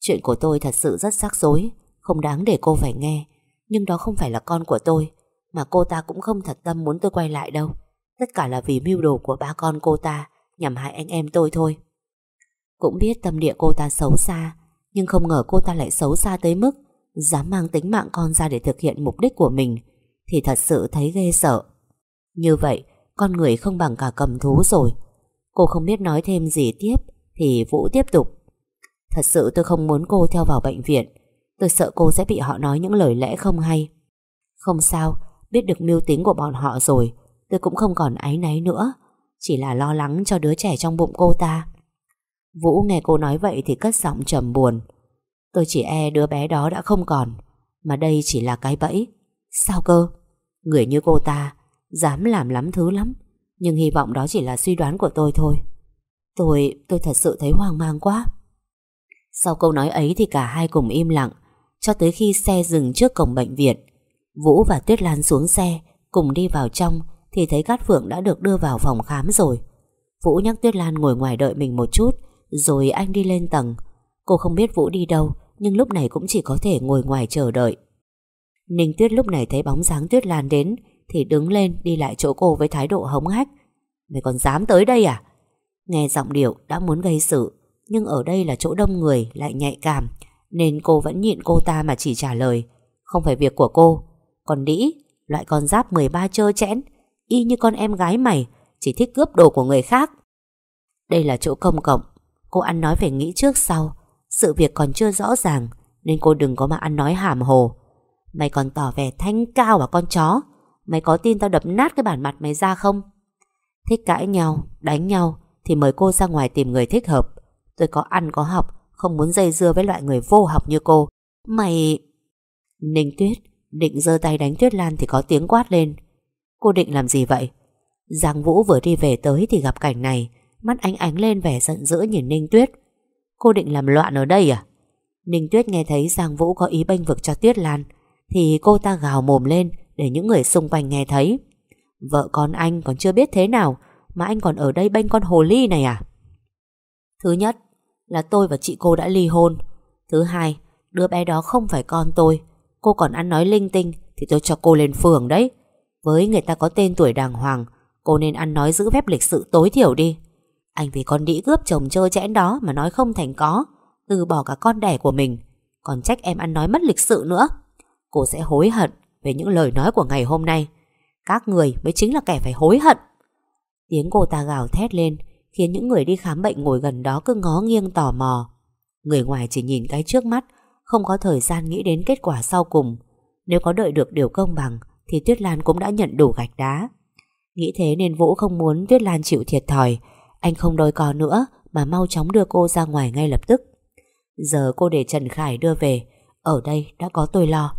Chuyện của tôi thật sự rất rắc rối. Không đáng để cô phải nghe. Nhưng đó không phải là con của tôi. Mà cô ta cũng không thật tâm muốn tôi quay lại đâu. Tất cả là vì mưu đồ của ba con cô ta, Nhằm hại anh em tôi thôi. Cũng biết tâm địa cô ta xấu xa nhưng không ngờ cô ta lại xấu xa tới mức Dám mang tính mạng con ra để thực hiện mục đích của mình, Thì thật sự thấy ghê sợ. Như vậy, Con người không bằng cả cầm thú rồi. Cô không biết nói thêm gì tiếp, Thì Vũ tiếp tục. Thật sự tôi không muốn cô theo vào bệnh viện. Tôi sợ cô sẽ bị họ nói những lời lẽ không hay. Không sao, Biết được mưu tính của bọn họ rồi, Tôi cũng không còn áy náy nữa. Chỉ là lo lắng cho đứa trẻ trong bụng cô ta. Vũ nghe cô nói vậy thì cất giọng trầm buồn. Tôi chỉ e đứa bé đó đã không còn, mà đây chỉ là cái bẫy. Sao cơ? Người như cô ta, dám làm lắm thứ lắm, nhưng hy vọng đó chỉ là suy đoán của tôi thôi. Tôi, tôi thật sự thấy hoang mang quá. Sau câu nói ấy thì cả hai cùng im lặng, cho tới khi xe dừng trước cổng bệnh viện. Vũ và Tuyết Lan xuống xe, cùng đi vào trong, thì thấy Cát Phượng đã được đưa vào phòng khám rồi. Vũ nhắc Tuyết Lan ngồi ngoài đợi mình một chút, rồi anh đi lên tầng. Cô không biết Vũ đi đâu, Nhưng lúc này cũng chỉ có thể ngồi ngoài chờ đợi. Ninh Tuyết lúc này thấy bóng dáng Tuyết Lan đến, Thì đứng lên đi lại chỗ cô với thái độ hống hách. Mày còn dám tới đây à? Nghe giọng điệu đã muốn gây sự, Nhưng ở đây là chỗ đông người, Lại nhạy cảm, Nên cô vẫn nhịn cô ta mà chỉ trả lời. Không phải việc của cô. Còn đĩ, Loại con giáp 13 trơ chẽn Y như con em gái mày, Chỉ thích cướp đồ của người khác. Đây là chỗ công cộng. Cô ăn nói phải nghĩ trước sau. Sự việc còn chưa rõ ràng, Nên cô đừng có mà ăn nói hàm hồ. Mày còn tỏ vẻ thanh cao à con chó? Mày có tin tao đập nát cái bản mặt mày ra không? Thích cãi nhau, Đánh nhau Thì mời cô ra ngoài tìm người thích hợp. Tôi có ăn có học, Không muốn dây dưa với loại người vô học như cô. Mày Ninh Tuyết, Định giơ tay đánh Tuyết Lan thì có tiếng quát lên. Cô định làm gì vậy? Giang Vũ vừa đi về tới thì gặp cảnh này. Mắt ánh ánh lên vẻ giận dữ nhìn Ninh Tuyết. Cô định làm loạn ở đây à? Ninh Tuyết nghe thấy Giang Vũ có ý bênh vực cho Tuyết Lan, Thì cô ta gào mồm lên Để những người xung quanh nghe thấy. Vợ con anh còn chưa biết thế nào Mà anh còn ở đây bênh con hồ ly này à? Thứ nhất Là tôi và chị cô đã ly hôn. Thứ hai, Đứa bé đó không phải con tôi. Cô còn ăn nói linh tinh Thì tôi cho cô lên phường đấy. Với người ta có tên tuổi đàng hoàng, Cô nên ăn nói giữ phép lịch sự tối thiểu đi anh vì con đĩ cướp chồng chơi chẽn đó mà nói không thành có, từ bỏ cả con đẻ của mình, còn trách em ăn nói mất lịch sự nữa. Cô sẽ hối hận về những lời nói của ngày hôm nay. Các người mới chính là kẻ phải hối hận. Tiếng cô ta gào thét lên khiến những người đi khám bệnh ngồi gần đó cứ ngó nghiêng tò mò. Người ngoài chỉ nhìn cái trước mắt, không có thời gian nghĩ đến kết quả sau cùng. Nếu có đợi được điều công bằng thì Tuyết Lan cũng đã nhận đủ gạch đá. Nghĩ thế nên Vũ không muốn Tuyết Lan chịu thiệt thòi. Anh không đôi cò nữa mà mau chóng đưa cô ra ngoài ngay lập tức. Giờ cô để Trần Khải đưa về, ở đây đã có tôi lo.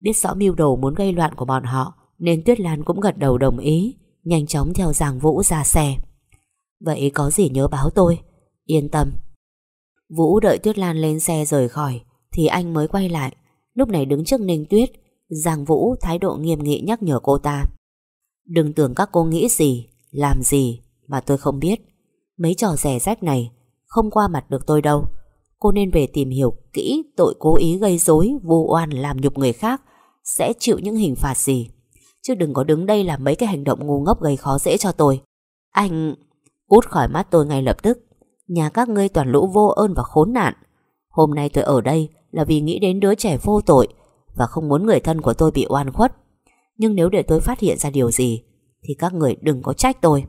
Biết rõ mưu đồ muốn gây loạn của bọn họ nên Tuyết Lan cũng gật đầu đồng ý, nhanh chóng theo Giang Vũ ra xe. Vậy có gì nhớ báo tôi, yên tâm. Vũ đợi Tuyết Lan lên xe rời khỏi thì anh mới quay lại. Lúc này đứng trước Ninh Tuyết, Giang Vũ thái độ nghiêm nghị nhắc nhở cô ta. Đừng tưởng các cô nghĩ gì, làm gì mà tôi không biết. Mấy trò rẻ rách này không qua mặt được tôi đâu. Cô nên về tìm hiểu kỹ tội cố ý gây rối, vu oan làm nhục người khác sẽ chịu những hình phạt gì. Chứ đừng có đứng đây làm mấy cái hành động ngu ngốc gây khó dễ cho tôi. Anh... Cút khỏi mắt tôi ngay lập tức. Nhà các ngươi toàn lũ vô ơn và khốn nạn. Hôm nay tôi ở đây là vì nghĩ đến đứa trẻ vô tội và không muốn người thân của tôi bị oan khuất. Nhưng nếu để tôi phát hiện ra điều gì thì các người đừng có trách tôi.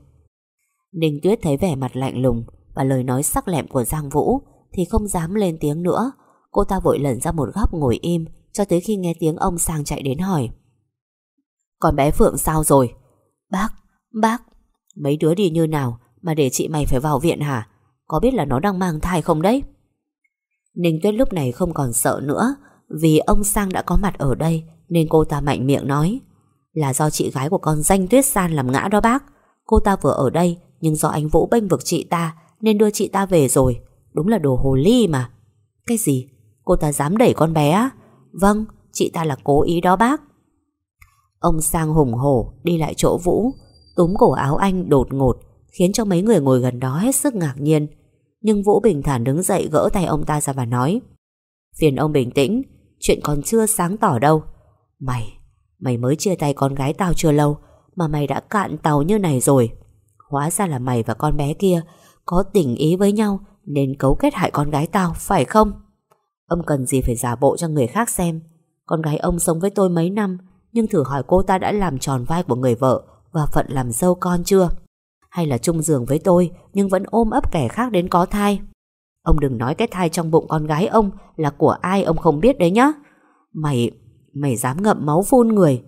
Ninh Tuyết thấy vẻ mặt lạnh lùng và lời nói sắc lẹm của Giang Vũ thì không dám lên tiếng nữa. Cô ta vội lẩn ra một góc ngồi im cho tới khi nghe tiếng ông sang chạy đến hỏi. Còn bé Phượng sao rồi? Bác, bác, mấy đứa đi như nào mà để chị mày phải vào viện hả? Có biết là nó đang mang thai không đấy? Ninh Tuyết lúc này không còn sợ nữa vì ông Sang đã có mặt ở đây nên cô ta mạnh miệng nói là do chị gái của con danh Tuyết San làm ngã đó bác. Cô ta vừa ở đây nhưng do anh Vũ bênh vực chị ta nên đưa chị ta về rồi. Đúng là đồ hồ ly mà. Cái gì? Cô ta dám đẩy con bé á? Vâng, chị ta là cố ý đó bác. Ông Sang hùng hổ đi lại chỗ Vũ, túm cổ áo anh đột ngột, khiến cho mấy người ngồi gần đó hết sức ngạc nhiên. Nhưng Vũ bình thản đứng dậy gỡ tay ông ta ra và nói Phiền ông bình tĩnh, chuyện còn chưa sáng tỏ đâu. Mày, mày mới chia tay con gái tao chưa lâu, mà mày đã cạn tàu như này rồi. Hóa ra là mày và con bé kia có tình ý với nhau nên cấu kết hại con gái tao, phải không? Ông cần gì phải giả bộ cho người khác xem. Con gái ông sống với tôi mấy năm, nhưng thử hỏi cô ta đã làm tròn vai của người vợ và phận làm dâu con chưa? Hay là chung giường với tôi nhưng vẫn ôm ấp kẻ khác đến có thai? Ông đừng nói cái thai trong bụng con gái ông là của ai ông không biết đấy nhá. Mày, mày dám ngậm máu phun người.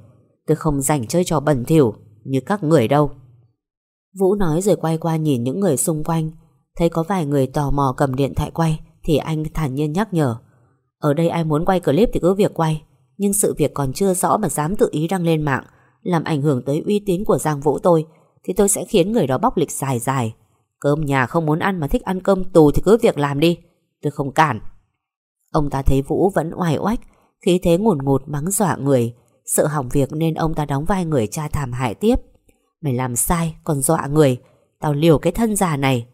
Tôi không rảnh chơi trò bẩn thỉu như các người đâu. Vũ nói rồi quay qua nhìn những người xung quanh. Thấy có vài người tò mò cầm điện thoại quay, thì anh thản nhiên nhắc nhở. Ở đây ai muốn quay clip thì cứ việc quay. Nhưng sự việc còn chưa rõ mà dám tự ý đăng lên mạng, làm ảnh hưởng tới uy tín của Giang Vũ tôi, thì tôi sẽ khiến người đó bóc lịch dài dài. Cơm nhà không muốn ăn mà thích ăn cơm tù thì cứ việc làm đi. Tôi không cản. Ông ta thấy Vũ vẫn oai oách, khí thế ngùn ngụt mắng dọa người sợ hỏng việc nên ông ta đóng vai người cha thảm hại tiếp. Mày làm sai còn dọa người. Tao liều cái thân già này.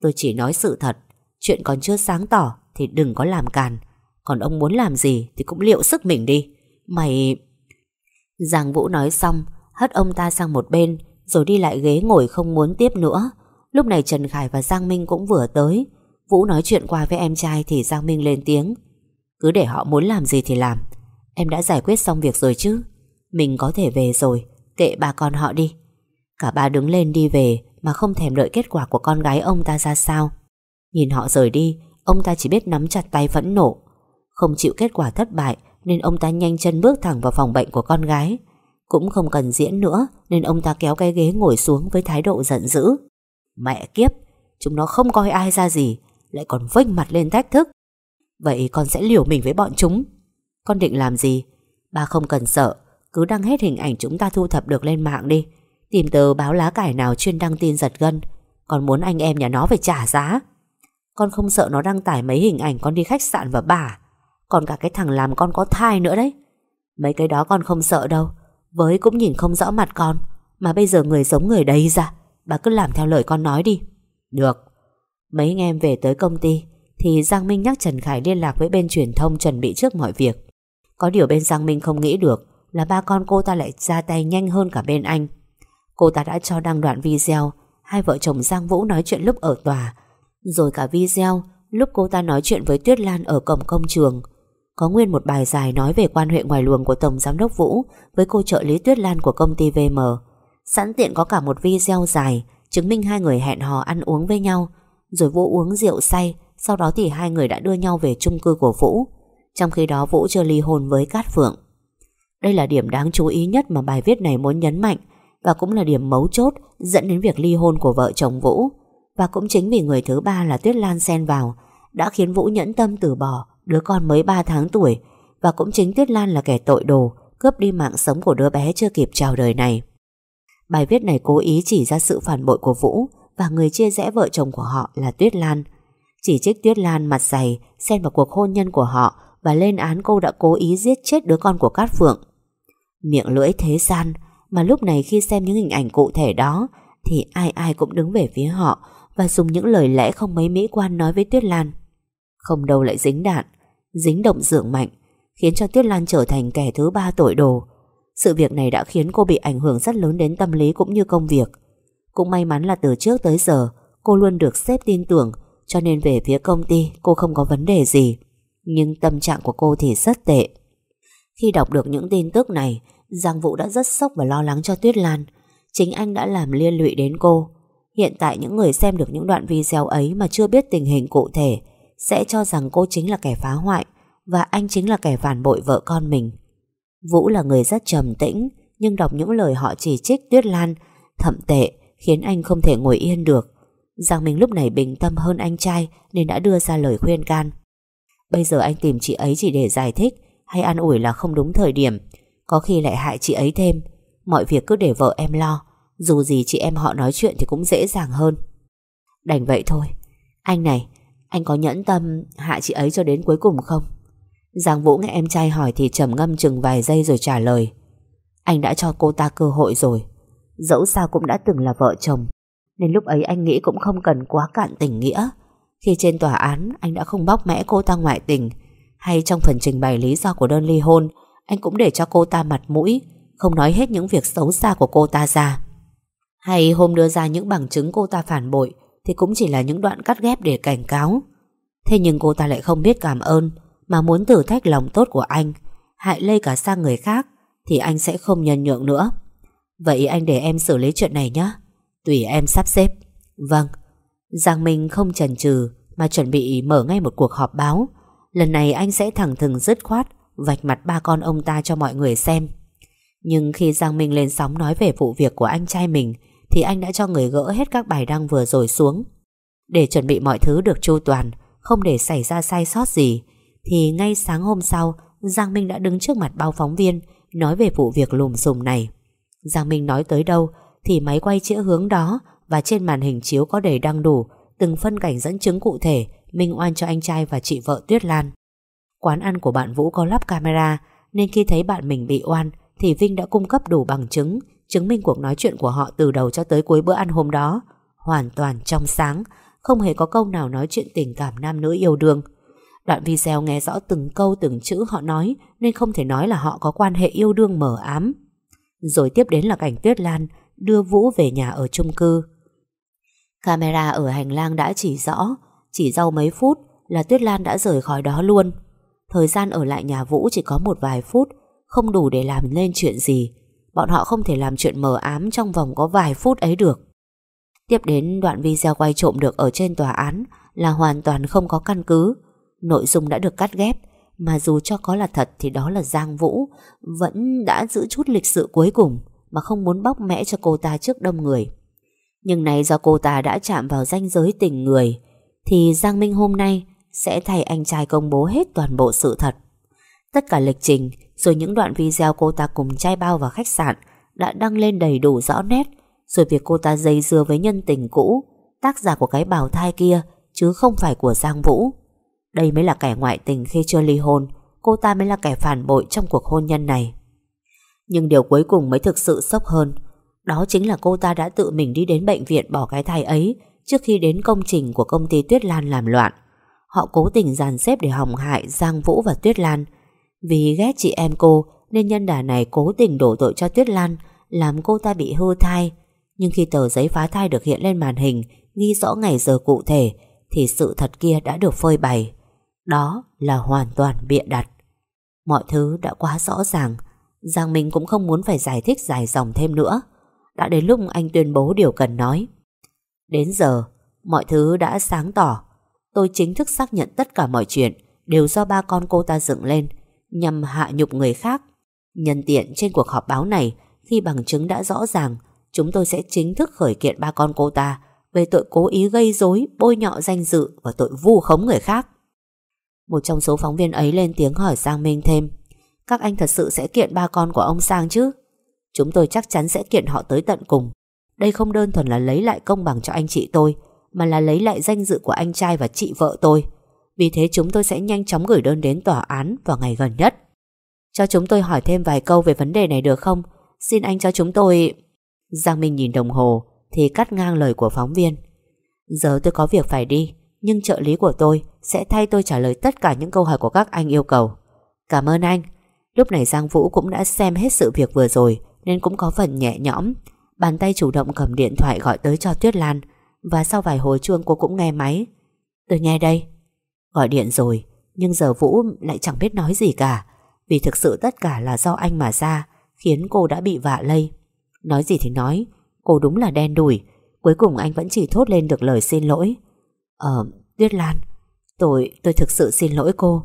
Tôi chỉ nói sự thật. Chuyện còn chưa sáng tỏ thì đừng có làm càn. Còn ông muốn làm gì Thì cũng liệu sức mình đi. Mày... Giang Vũ nói xong, Hất ông ta sang một bên, Rồi đi lại ghế ngồi không muốn tiếp nữa. Lúc này Trần Khải và Giang Minh cũng vừa tới. Vũ nói chuyện qua với em trai Thì Giang Minh lên tiếng. Cứ để họ muốn làm gì thì làm. Em đã giải quyết xong việc rồi chứ. Mình có thể về rồi. Kệ bà con họ đi. Cả ba đứng lên đi về Mà không thèm đợi kết quả của con gái ông ta ra sao. Nhìn họ rời đi, Ông ta chỉ biết nắm chặt tay phẫn nộ. Không chịu kết quả thất bại Nên ông ta nhanh chân bước thẳng vào phòng bệnh của con gái. Cũng không cần diễn nữa Nên ông ta kéo cái ghế ngồi xuống Với thái độ giận dữ. Mẹ kiếp, Chúng nó không coi ai ra gì, Lại còn vênh mặt lên thách thức. Vậy con sẽ liều mình với bọn chúng. Con định làm gì? Ba không cần sợ, Cứ đăng hết hình ảnh chúng ta thu thập được lên mạng đi. Tìm tờ báo lá cải nào chuyên đăng tin giật gân, Còn muốn anh em nhà nó phải trả giá. Con không sợ nó đăng tải mấy hình ảnh con đi khách sạn và bà Còn cả cái thằng làm con có thai nữa đấy. Mấy cái đó con không sợ đâu, Với cũng nhìn không rõ mặt con, Mà bây giờ người giống người đấy ra, Bà cứ làm theo lời con nói đi. Được. Mấy anh em về tới công ty, Thì Giang Minh nhắc Trần Khải liên lạc với bên truyền thông chuẩn bị trước mọi việc. Có điều bên Giang Minh không nghĩ được Là ba con cô ta lại ra tay nhanh hơn cả bên anh. Cô ta đã cho đăng đoạn video Hai vợ chồng Giang Vũ nói chuyện lúc ở tòa Rồi cả video Lúc cô ta nói chuyện với Tuyết Lan ở cổng công trường Có nguyên một bài dài nói về quan hệ ngoài luồng của Tổng Giám đốc Vũ với cô trợ lý Tuyết Lan của công ty VM. Sẵn tiện có cả một video dài chứng minh hai người hẹn hò ăn uống với nhau. Rồi Vũ uống rượu say, sau đó thì hai người đã đưa nhau về chung cư của Vũ. Trong khi đó Vũ chưa ly hôn với Cát Phượng. Đây là điểm đáng chú ý nhất mà bài viết này muốn nhấn mạnh và cũng là điểm mấu chốt dẫn đến việc ly hôn của vợ chồng Vũ. Và cũng chính vì người thứ ba là Tuyết Lan xen vào, đã khiến Vũ nhẫn tâm từ bỏ đứa con mới 3 tháng tuổi và cũng chính Tuyết Lan là kẻ tội đồ, cướp đi mạng sống của đứa bé chưa kịp chào đời này. Bài viết này cố ý chỉ ra sự phản bội của Vũ và người chia rẽ vợ chồng của họ là Tuyết Lan. Chỉ trích Tuyết Lan mặt dày, xen vào cuộc hôn nhân của họ và lên án cô đã cố ý giết chết đứa con của Cát Phượng. Miệng lưỡi thế gian mà lúc này khi xem những hình ảnh cụ thể đó thì ai ai cũng đứng về phía họ và dùng những lời lẽ không mấy mỹ quan nói với Tuyết Lan. Không đâu lại dính đạn, dính động dưỡng mạnh, khiến cho Tuyết Lan trở thành kẻ thứ ba tội đồ. Sự việc này đã khiến cô bị ảnh hưởng rất lớn đến tâm lý cũng như công việc. Cũng may mắn là từ trước tới giờ cô luôn được sếp tin tưởng cho nên về phía công ty cô không có vấn đề gì. Nhưng tâm trạng của cô thì rất tệ. Khi đọc được những tin tức này, Giang Vũ đã rất sốc và lo lắng cho Tuyết Lan. Chính anh đã làm liên lụy đến cô. Hiện tại những người xem được những đoạn video ấy mà chưa biết tình hình cụ thể sẽ cho rằng cô chính là kẻ phá hoại và anh chính là kẻ phản bội vợ con mình. Vũ là người rất trầm tĩnh, nhưng đọc những lời họ chỉ trích Tuyết Lan, thậm tệ, khiến anh không thể ngồi yên được. Giang Minh lúc này bình tâm hơn anh trai nên đã đưa ra lời khuyên can. Bây giờ anh tìm chị ấy chỉ để giải thích, hay an ủi là không đúng thời điểm có khi lại hại chị ấy thêm. Mọi việc cứ để vợ em lo. Dù gì chị em họ nói chuyện thì cũng dễ dàng hơn. Đành vậy thôi. Anh này, Anh có nhẫn tâm hạ chị ấy cho đến cuối cùng không? Giang Vũ nghe em trai hỏi Thì trầm ngâm chừng vài giây rồi trả lời. Anh đã cho cô ta cơ hội rồi. Dẫu sao cũng đã từng là vợ chồng. Nên lúc ấy anh nghĩ cũng không cần quá cạn tình nghĩa. Khi trên tòa án, Anh đã không bóc mẽ cô ta ngoại tình. Hay trong phần trình bày lý do của đơn ly hôn anh cũng để cho cô ta mặt mũi, Không nói hết những việc xấu xa của cô ta ra. Hay hôm đưa ra những bằng chứng cô ta phản bội Thì cũng chỉ là những đoạn cắt ghép để cảnh cáo. Thế nhưng cô ta lại không biết cảm ơn, Mà muốn thử thách lòng tốt của anh, Hại lây cả sang người khác Thì anh sẽ không nhân nhượng nữa. Vậy anh để em xử lý chuyện này nhé Tùy em sắp xếp. Vâng. Giang Minh không chần chừ Mà chuẩn bị mở ngay một cuộc họp báo. Lần này anh sẽ thẳng thừng dứt khoát vạch mặt ba con ông ta cho mọi người xem. Nhưng khi Giang Minh lên sóng nói về vụ việc của anh trai mình thì anh đã cho người gỡ hết các bài đăng vừa rồi xuống. Để chuẩn bị mọi thứ được chu toàn, không để xảy ra sai sót gì, thì ngay sáng hôm sau, Giang Minh đã đứng trước mặt bao phóng viên nói về vụ việc lùm xùm này. Giang Minh nói tới đâu thì máy quay chĩa hướng đó và trên màn hình chiếu có đầy đăng đủ từng phân cảnh dẫn chứng cụ thể minh oan cho anh trai và chị vợ Tuyết Lan. Quán ăn của bạn Vũ có lắp camera nên khi thấy bạn mình bị oan thì Vinh đã cung cấp đủ bằng chứng chứng minh cuộc nói chuyện của họ từ đầu cho tới cuối bữa ăn hôm đó hoàn toàn trong sáng không hề có câu nào nói chuyện tình cảm nam nữ yêu đương. Đoạn video nghe rõ từng câu từng chữ họ nói nên không thể nói là họ có quan hệ yêu đương mờ ám. Rồi tiếp đến là cảnh Tuyết Lan đưa Vũ về nhà ở chung cư. Camera ở hành lang đã chỉ rõ, chỉ sau mấy phút là Tuyết Lan đã rời khỏi đó luôn. Thời gian ở lại nhà Vũ chỉ có một vài phút, Không đủ để làm lên chuyện gì. Bọn họ không thể làm chuyện mờ ám Trong vòng có vài phút ấy được. Tiếp đến, đoạn video quay trộm được Ở trên tòa án Là hoàn toàn không có căn cứ. Nội dung đã được cắt ghép, Mà dù cho có là thật thì đó là Giang Vũ Vẫn đã giữ chút lịch sự cuối cùng Mà không muốn bóc mẽ cho cô ta trước đông người. Nhưng này do cô ta đã chạm vào ranh giới tình người, Thì Giang Minh hôm nay sẽ thay anh trai công bố hết toàn bộ sự thật. Tất cả lịch trình, rồi những đoạn video cô ta cùng trai bao vào khách sạn đã đăng lên đầy đủ rõ nét rồi việc cô ta dây dưa với nhân tình cũ, tác giả của cái bào thai kia, chứ không phải của Giang Vũ. Đây mới là kẻ ngoại tình khi chưa ly hôn, cô ta mới là kẻ phản bội trong cuộc hôn nhân này. Nhưng điều cuối cùng mới thực sự sốc hơn, đó chính là cô ta đã tự mình đi đến bệnh viện bỏ cái thai ấy trước khi đến công trình của công ty Tuyết Lan làm loạn. Họ cố tình dàn xếp để hỏng hại Giang Vũ và Tuyết Lan. Vì ghét chị em cô, Nên nhân đà này cố tình đổ tội cho Tuyết Lan, Làm cô ta bị hư thai. Nhưng khi tờ giấy phá thai được hiện lên màn hình, Ghi rõ ngày giờ cụ thể, Thì sự thật kia đã được phơi bày. Đó là hoàn toàn bịa đặt. Mọi thứ đã quá rõ ràng. Giang Minh cũng không muốn phải giải thích dài dòng thêm nữa. Đã đến lúc anh tuyên bố điều cần nói. Đến giờ, Mọi thứ đã sáng tỏ. Tôi chính thức xác nhận tất cả mọi chuyện, Đều do ba con cô ta dựng lên, Nhằm hạ nhục người khác. Nhân tiện trên cuộc họp báo này, Khi bằng chứng đã rõ ràng, Chúng tôi sẽ chính thức khởi kiện ba con cô ta Về tội cố ý gây rối, Bôi nhọ danh dự và tội vu khống người khác. Một trong số phóng viên ấy lên tiếng hỏi Giang Minh thêm, Các anh thật sự sẽ kiện ba con của ông Sang chứ? Chúng tôi chắc chắn sẽ kiện họ tới tận cùng. Đây không đơn thuần là lấy lại công bằng cho anh chị tôi mà là lấy lại danh dự của anh trai và chị vợ tôi Vì thế chúng tôi sẽ nhanh chóng gửi đơn đến tòa án vào ngày gần nhất Cho chúng tôi hỏi thêm vài câu về vấn đề này được không? Xin anh cho chúng tôi... Giang Minh nhìn đồng hồ thì cắt ngang lời của phóng viên. Giờ tôi có việc phải đi, nhưng trợ lý của tôi sẽ thay tôi trả lời tất cả những câu hỏi của các anh yêu cầu. Cảm ơn anh. Lúc này Giang Vũ cũng đã xem hết sự việc vừa rồi nên cũng có phần nhẹ nhõm. Bàn tay chủ động cầm điện thoại gọi tới cho Tuyết Lan và sau vài hồi chuông cô cũng nghe máy. Tôi nghe đây. Gọi điện rồi, nhưng giờ Vũ lại chẳng biết nói gì cả vì thực sự tất cả là do anh mà ra khiến cô đã bị vạ lây. Nói gì thì nói, cô đúng là đen đủi. Cuối cùng anh vẫn chỉ thốt lên được lời xin lỗi. Ờ, Tuyết Lan, tôi, tôi thực sự xin lỗi cô.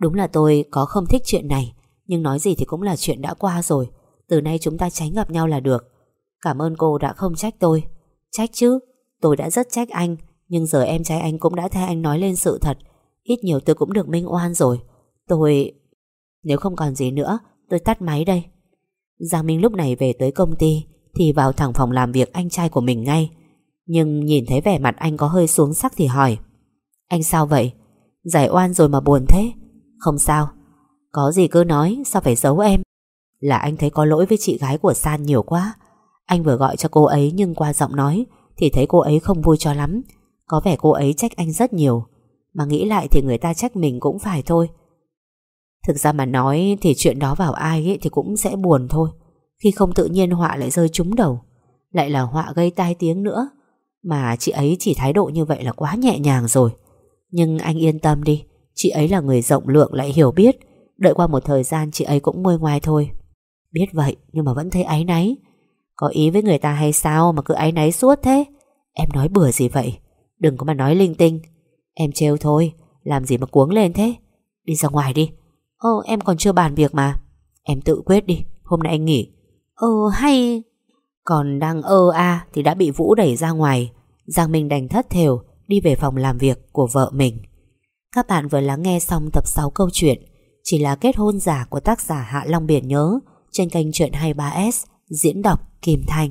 Đúng là tôi có không thích chuyện này, nhưng nói gì thì cũng là chuyện đã qua rồi. Từ nay chúng ta tránh gặp nhau là được. Cảm ơn cô đã không trách tôi. Trách chứ, tôi đã rất trách anh, nhưng giờ em trai anh cũng đã thay anh nói lên sự thật. Ít nhiều tôi cũng được minh oan rồi. Tôi... Nếu không còn gì nữa, tôi tắt máy đây. Giang Minh lúc này về tới công ty thì vào thẳng phòng làm việc anh trai của mình ngay. Nhưng nhìn thấy vẻ mặt anh có hơi xuống sắc thì hỏi Anh sao vậy? Giải oan rồi mà buồn thế? Không sao. Có gì cứ nói, sao phải giấu em? Là anh thấy có lỗi với chị gái của San nhiều quá. Anh vừa gọi cho cô ấy nhưng qua giọng nói thì thấy cô ấy không vui cho lắm. Có vẻ cô ấy trách anh rất nhiều. Mà nghĩ lại thì người ta trách mình cũng phải thôi. Thực ra mà nói thì chuyện đó vào ai ấy thì cũng sẽ buồn thôi. Khi không tự nhiên họa lại rơi trúng đầu. Lại là họa gây tai tiếng nữa. Mà chị ấy chỉ thái độ như vậy là quá nhẹ nhàng rồi. Nhưng anh yên tâm đi. Chị ấy là người rộng lượng lại hiểu biết. Đợi qua một thời gian chị ấy cũng nguôi ngoài thôi. Biết vậy nhưng mà vẫn thấy áy náy. Có ý với người ta hay sao mà cứ áy náy suốt thế? Em nói bừa gì vậy? Đừng có mà nói linh tinh. Em trêu thôi. Làm gì mà cuống lên thế? Đi ra ngoài đi. Ồ em còn chưa bàn việc mà Em tự quyết đi, Hôm nay anh nghỉ Ờ hay Còn đang ơ a thì đã bị Vũ đẩy ra ngoài Giang Minh đành thất thều Đi về phòng làm việc của vợ mình Các bạn vừa lắng nghe xong tập 6 câu chuyện, Chỉ là kết hôn giả của tác giả Hạ Long Biển Nhớ Trên kênh Chuyện 23S Diễn đọc Kim Thành.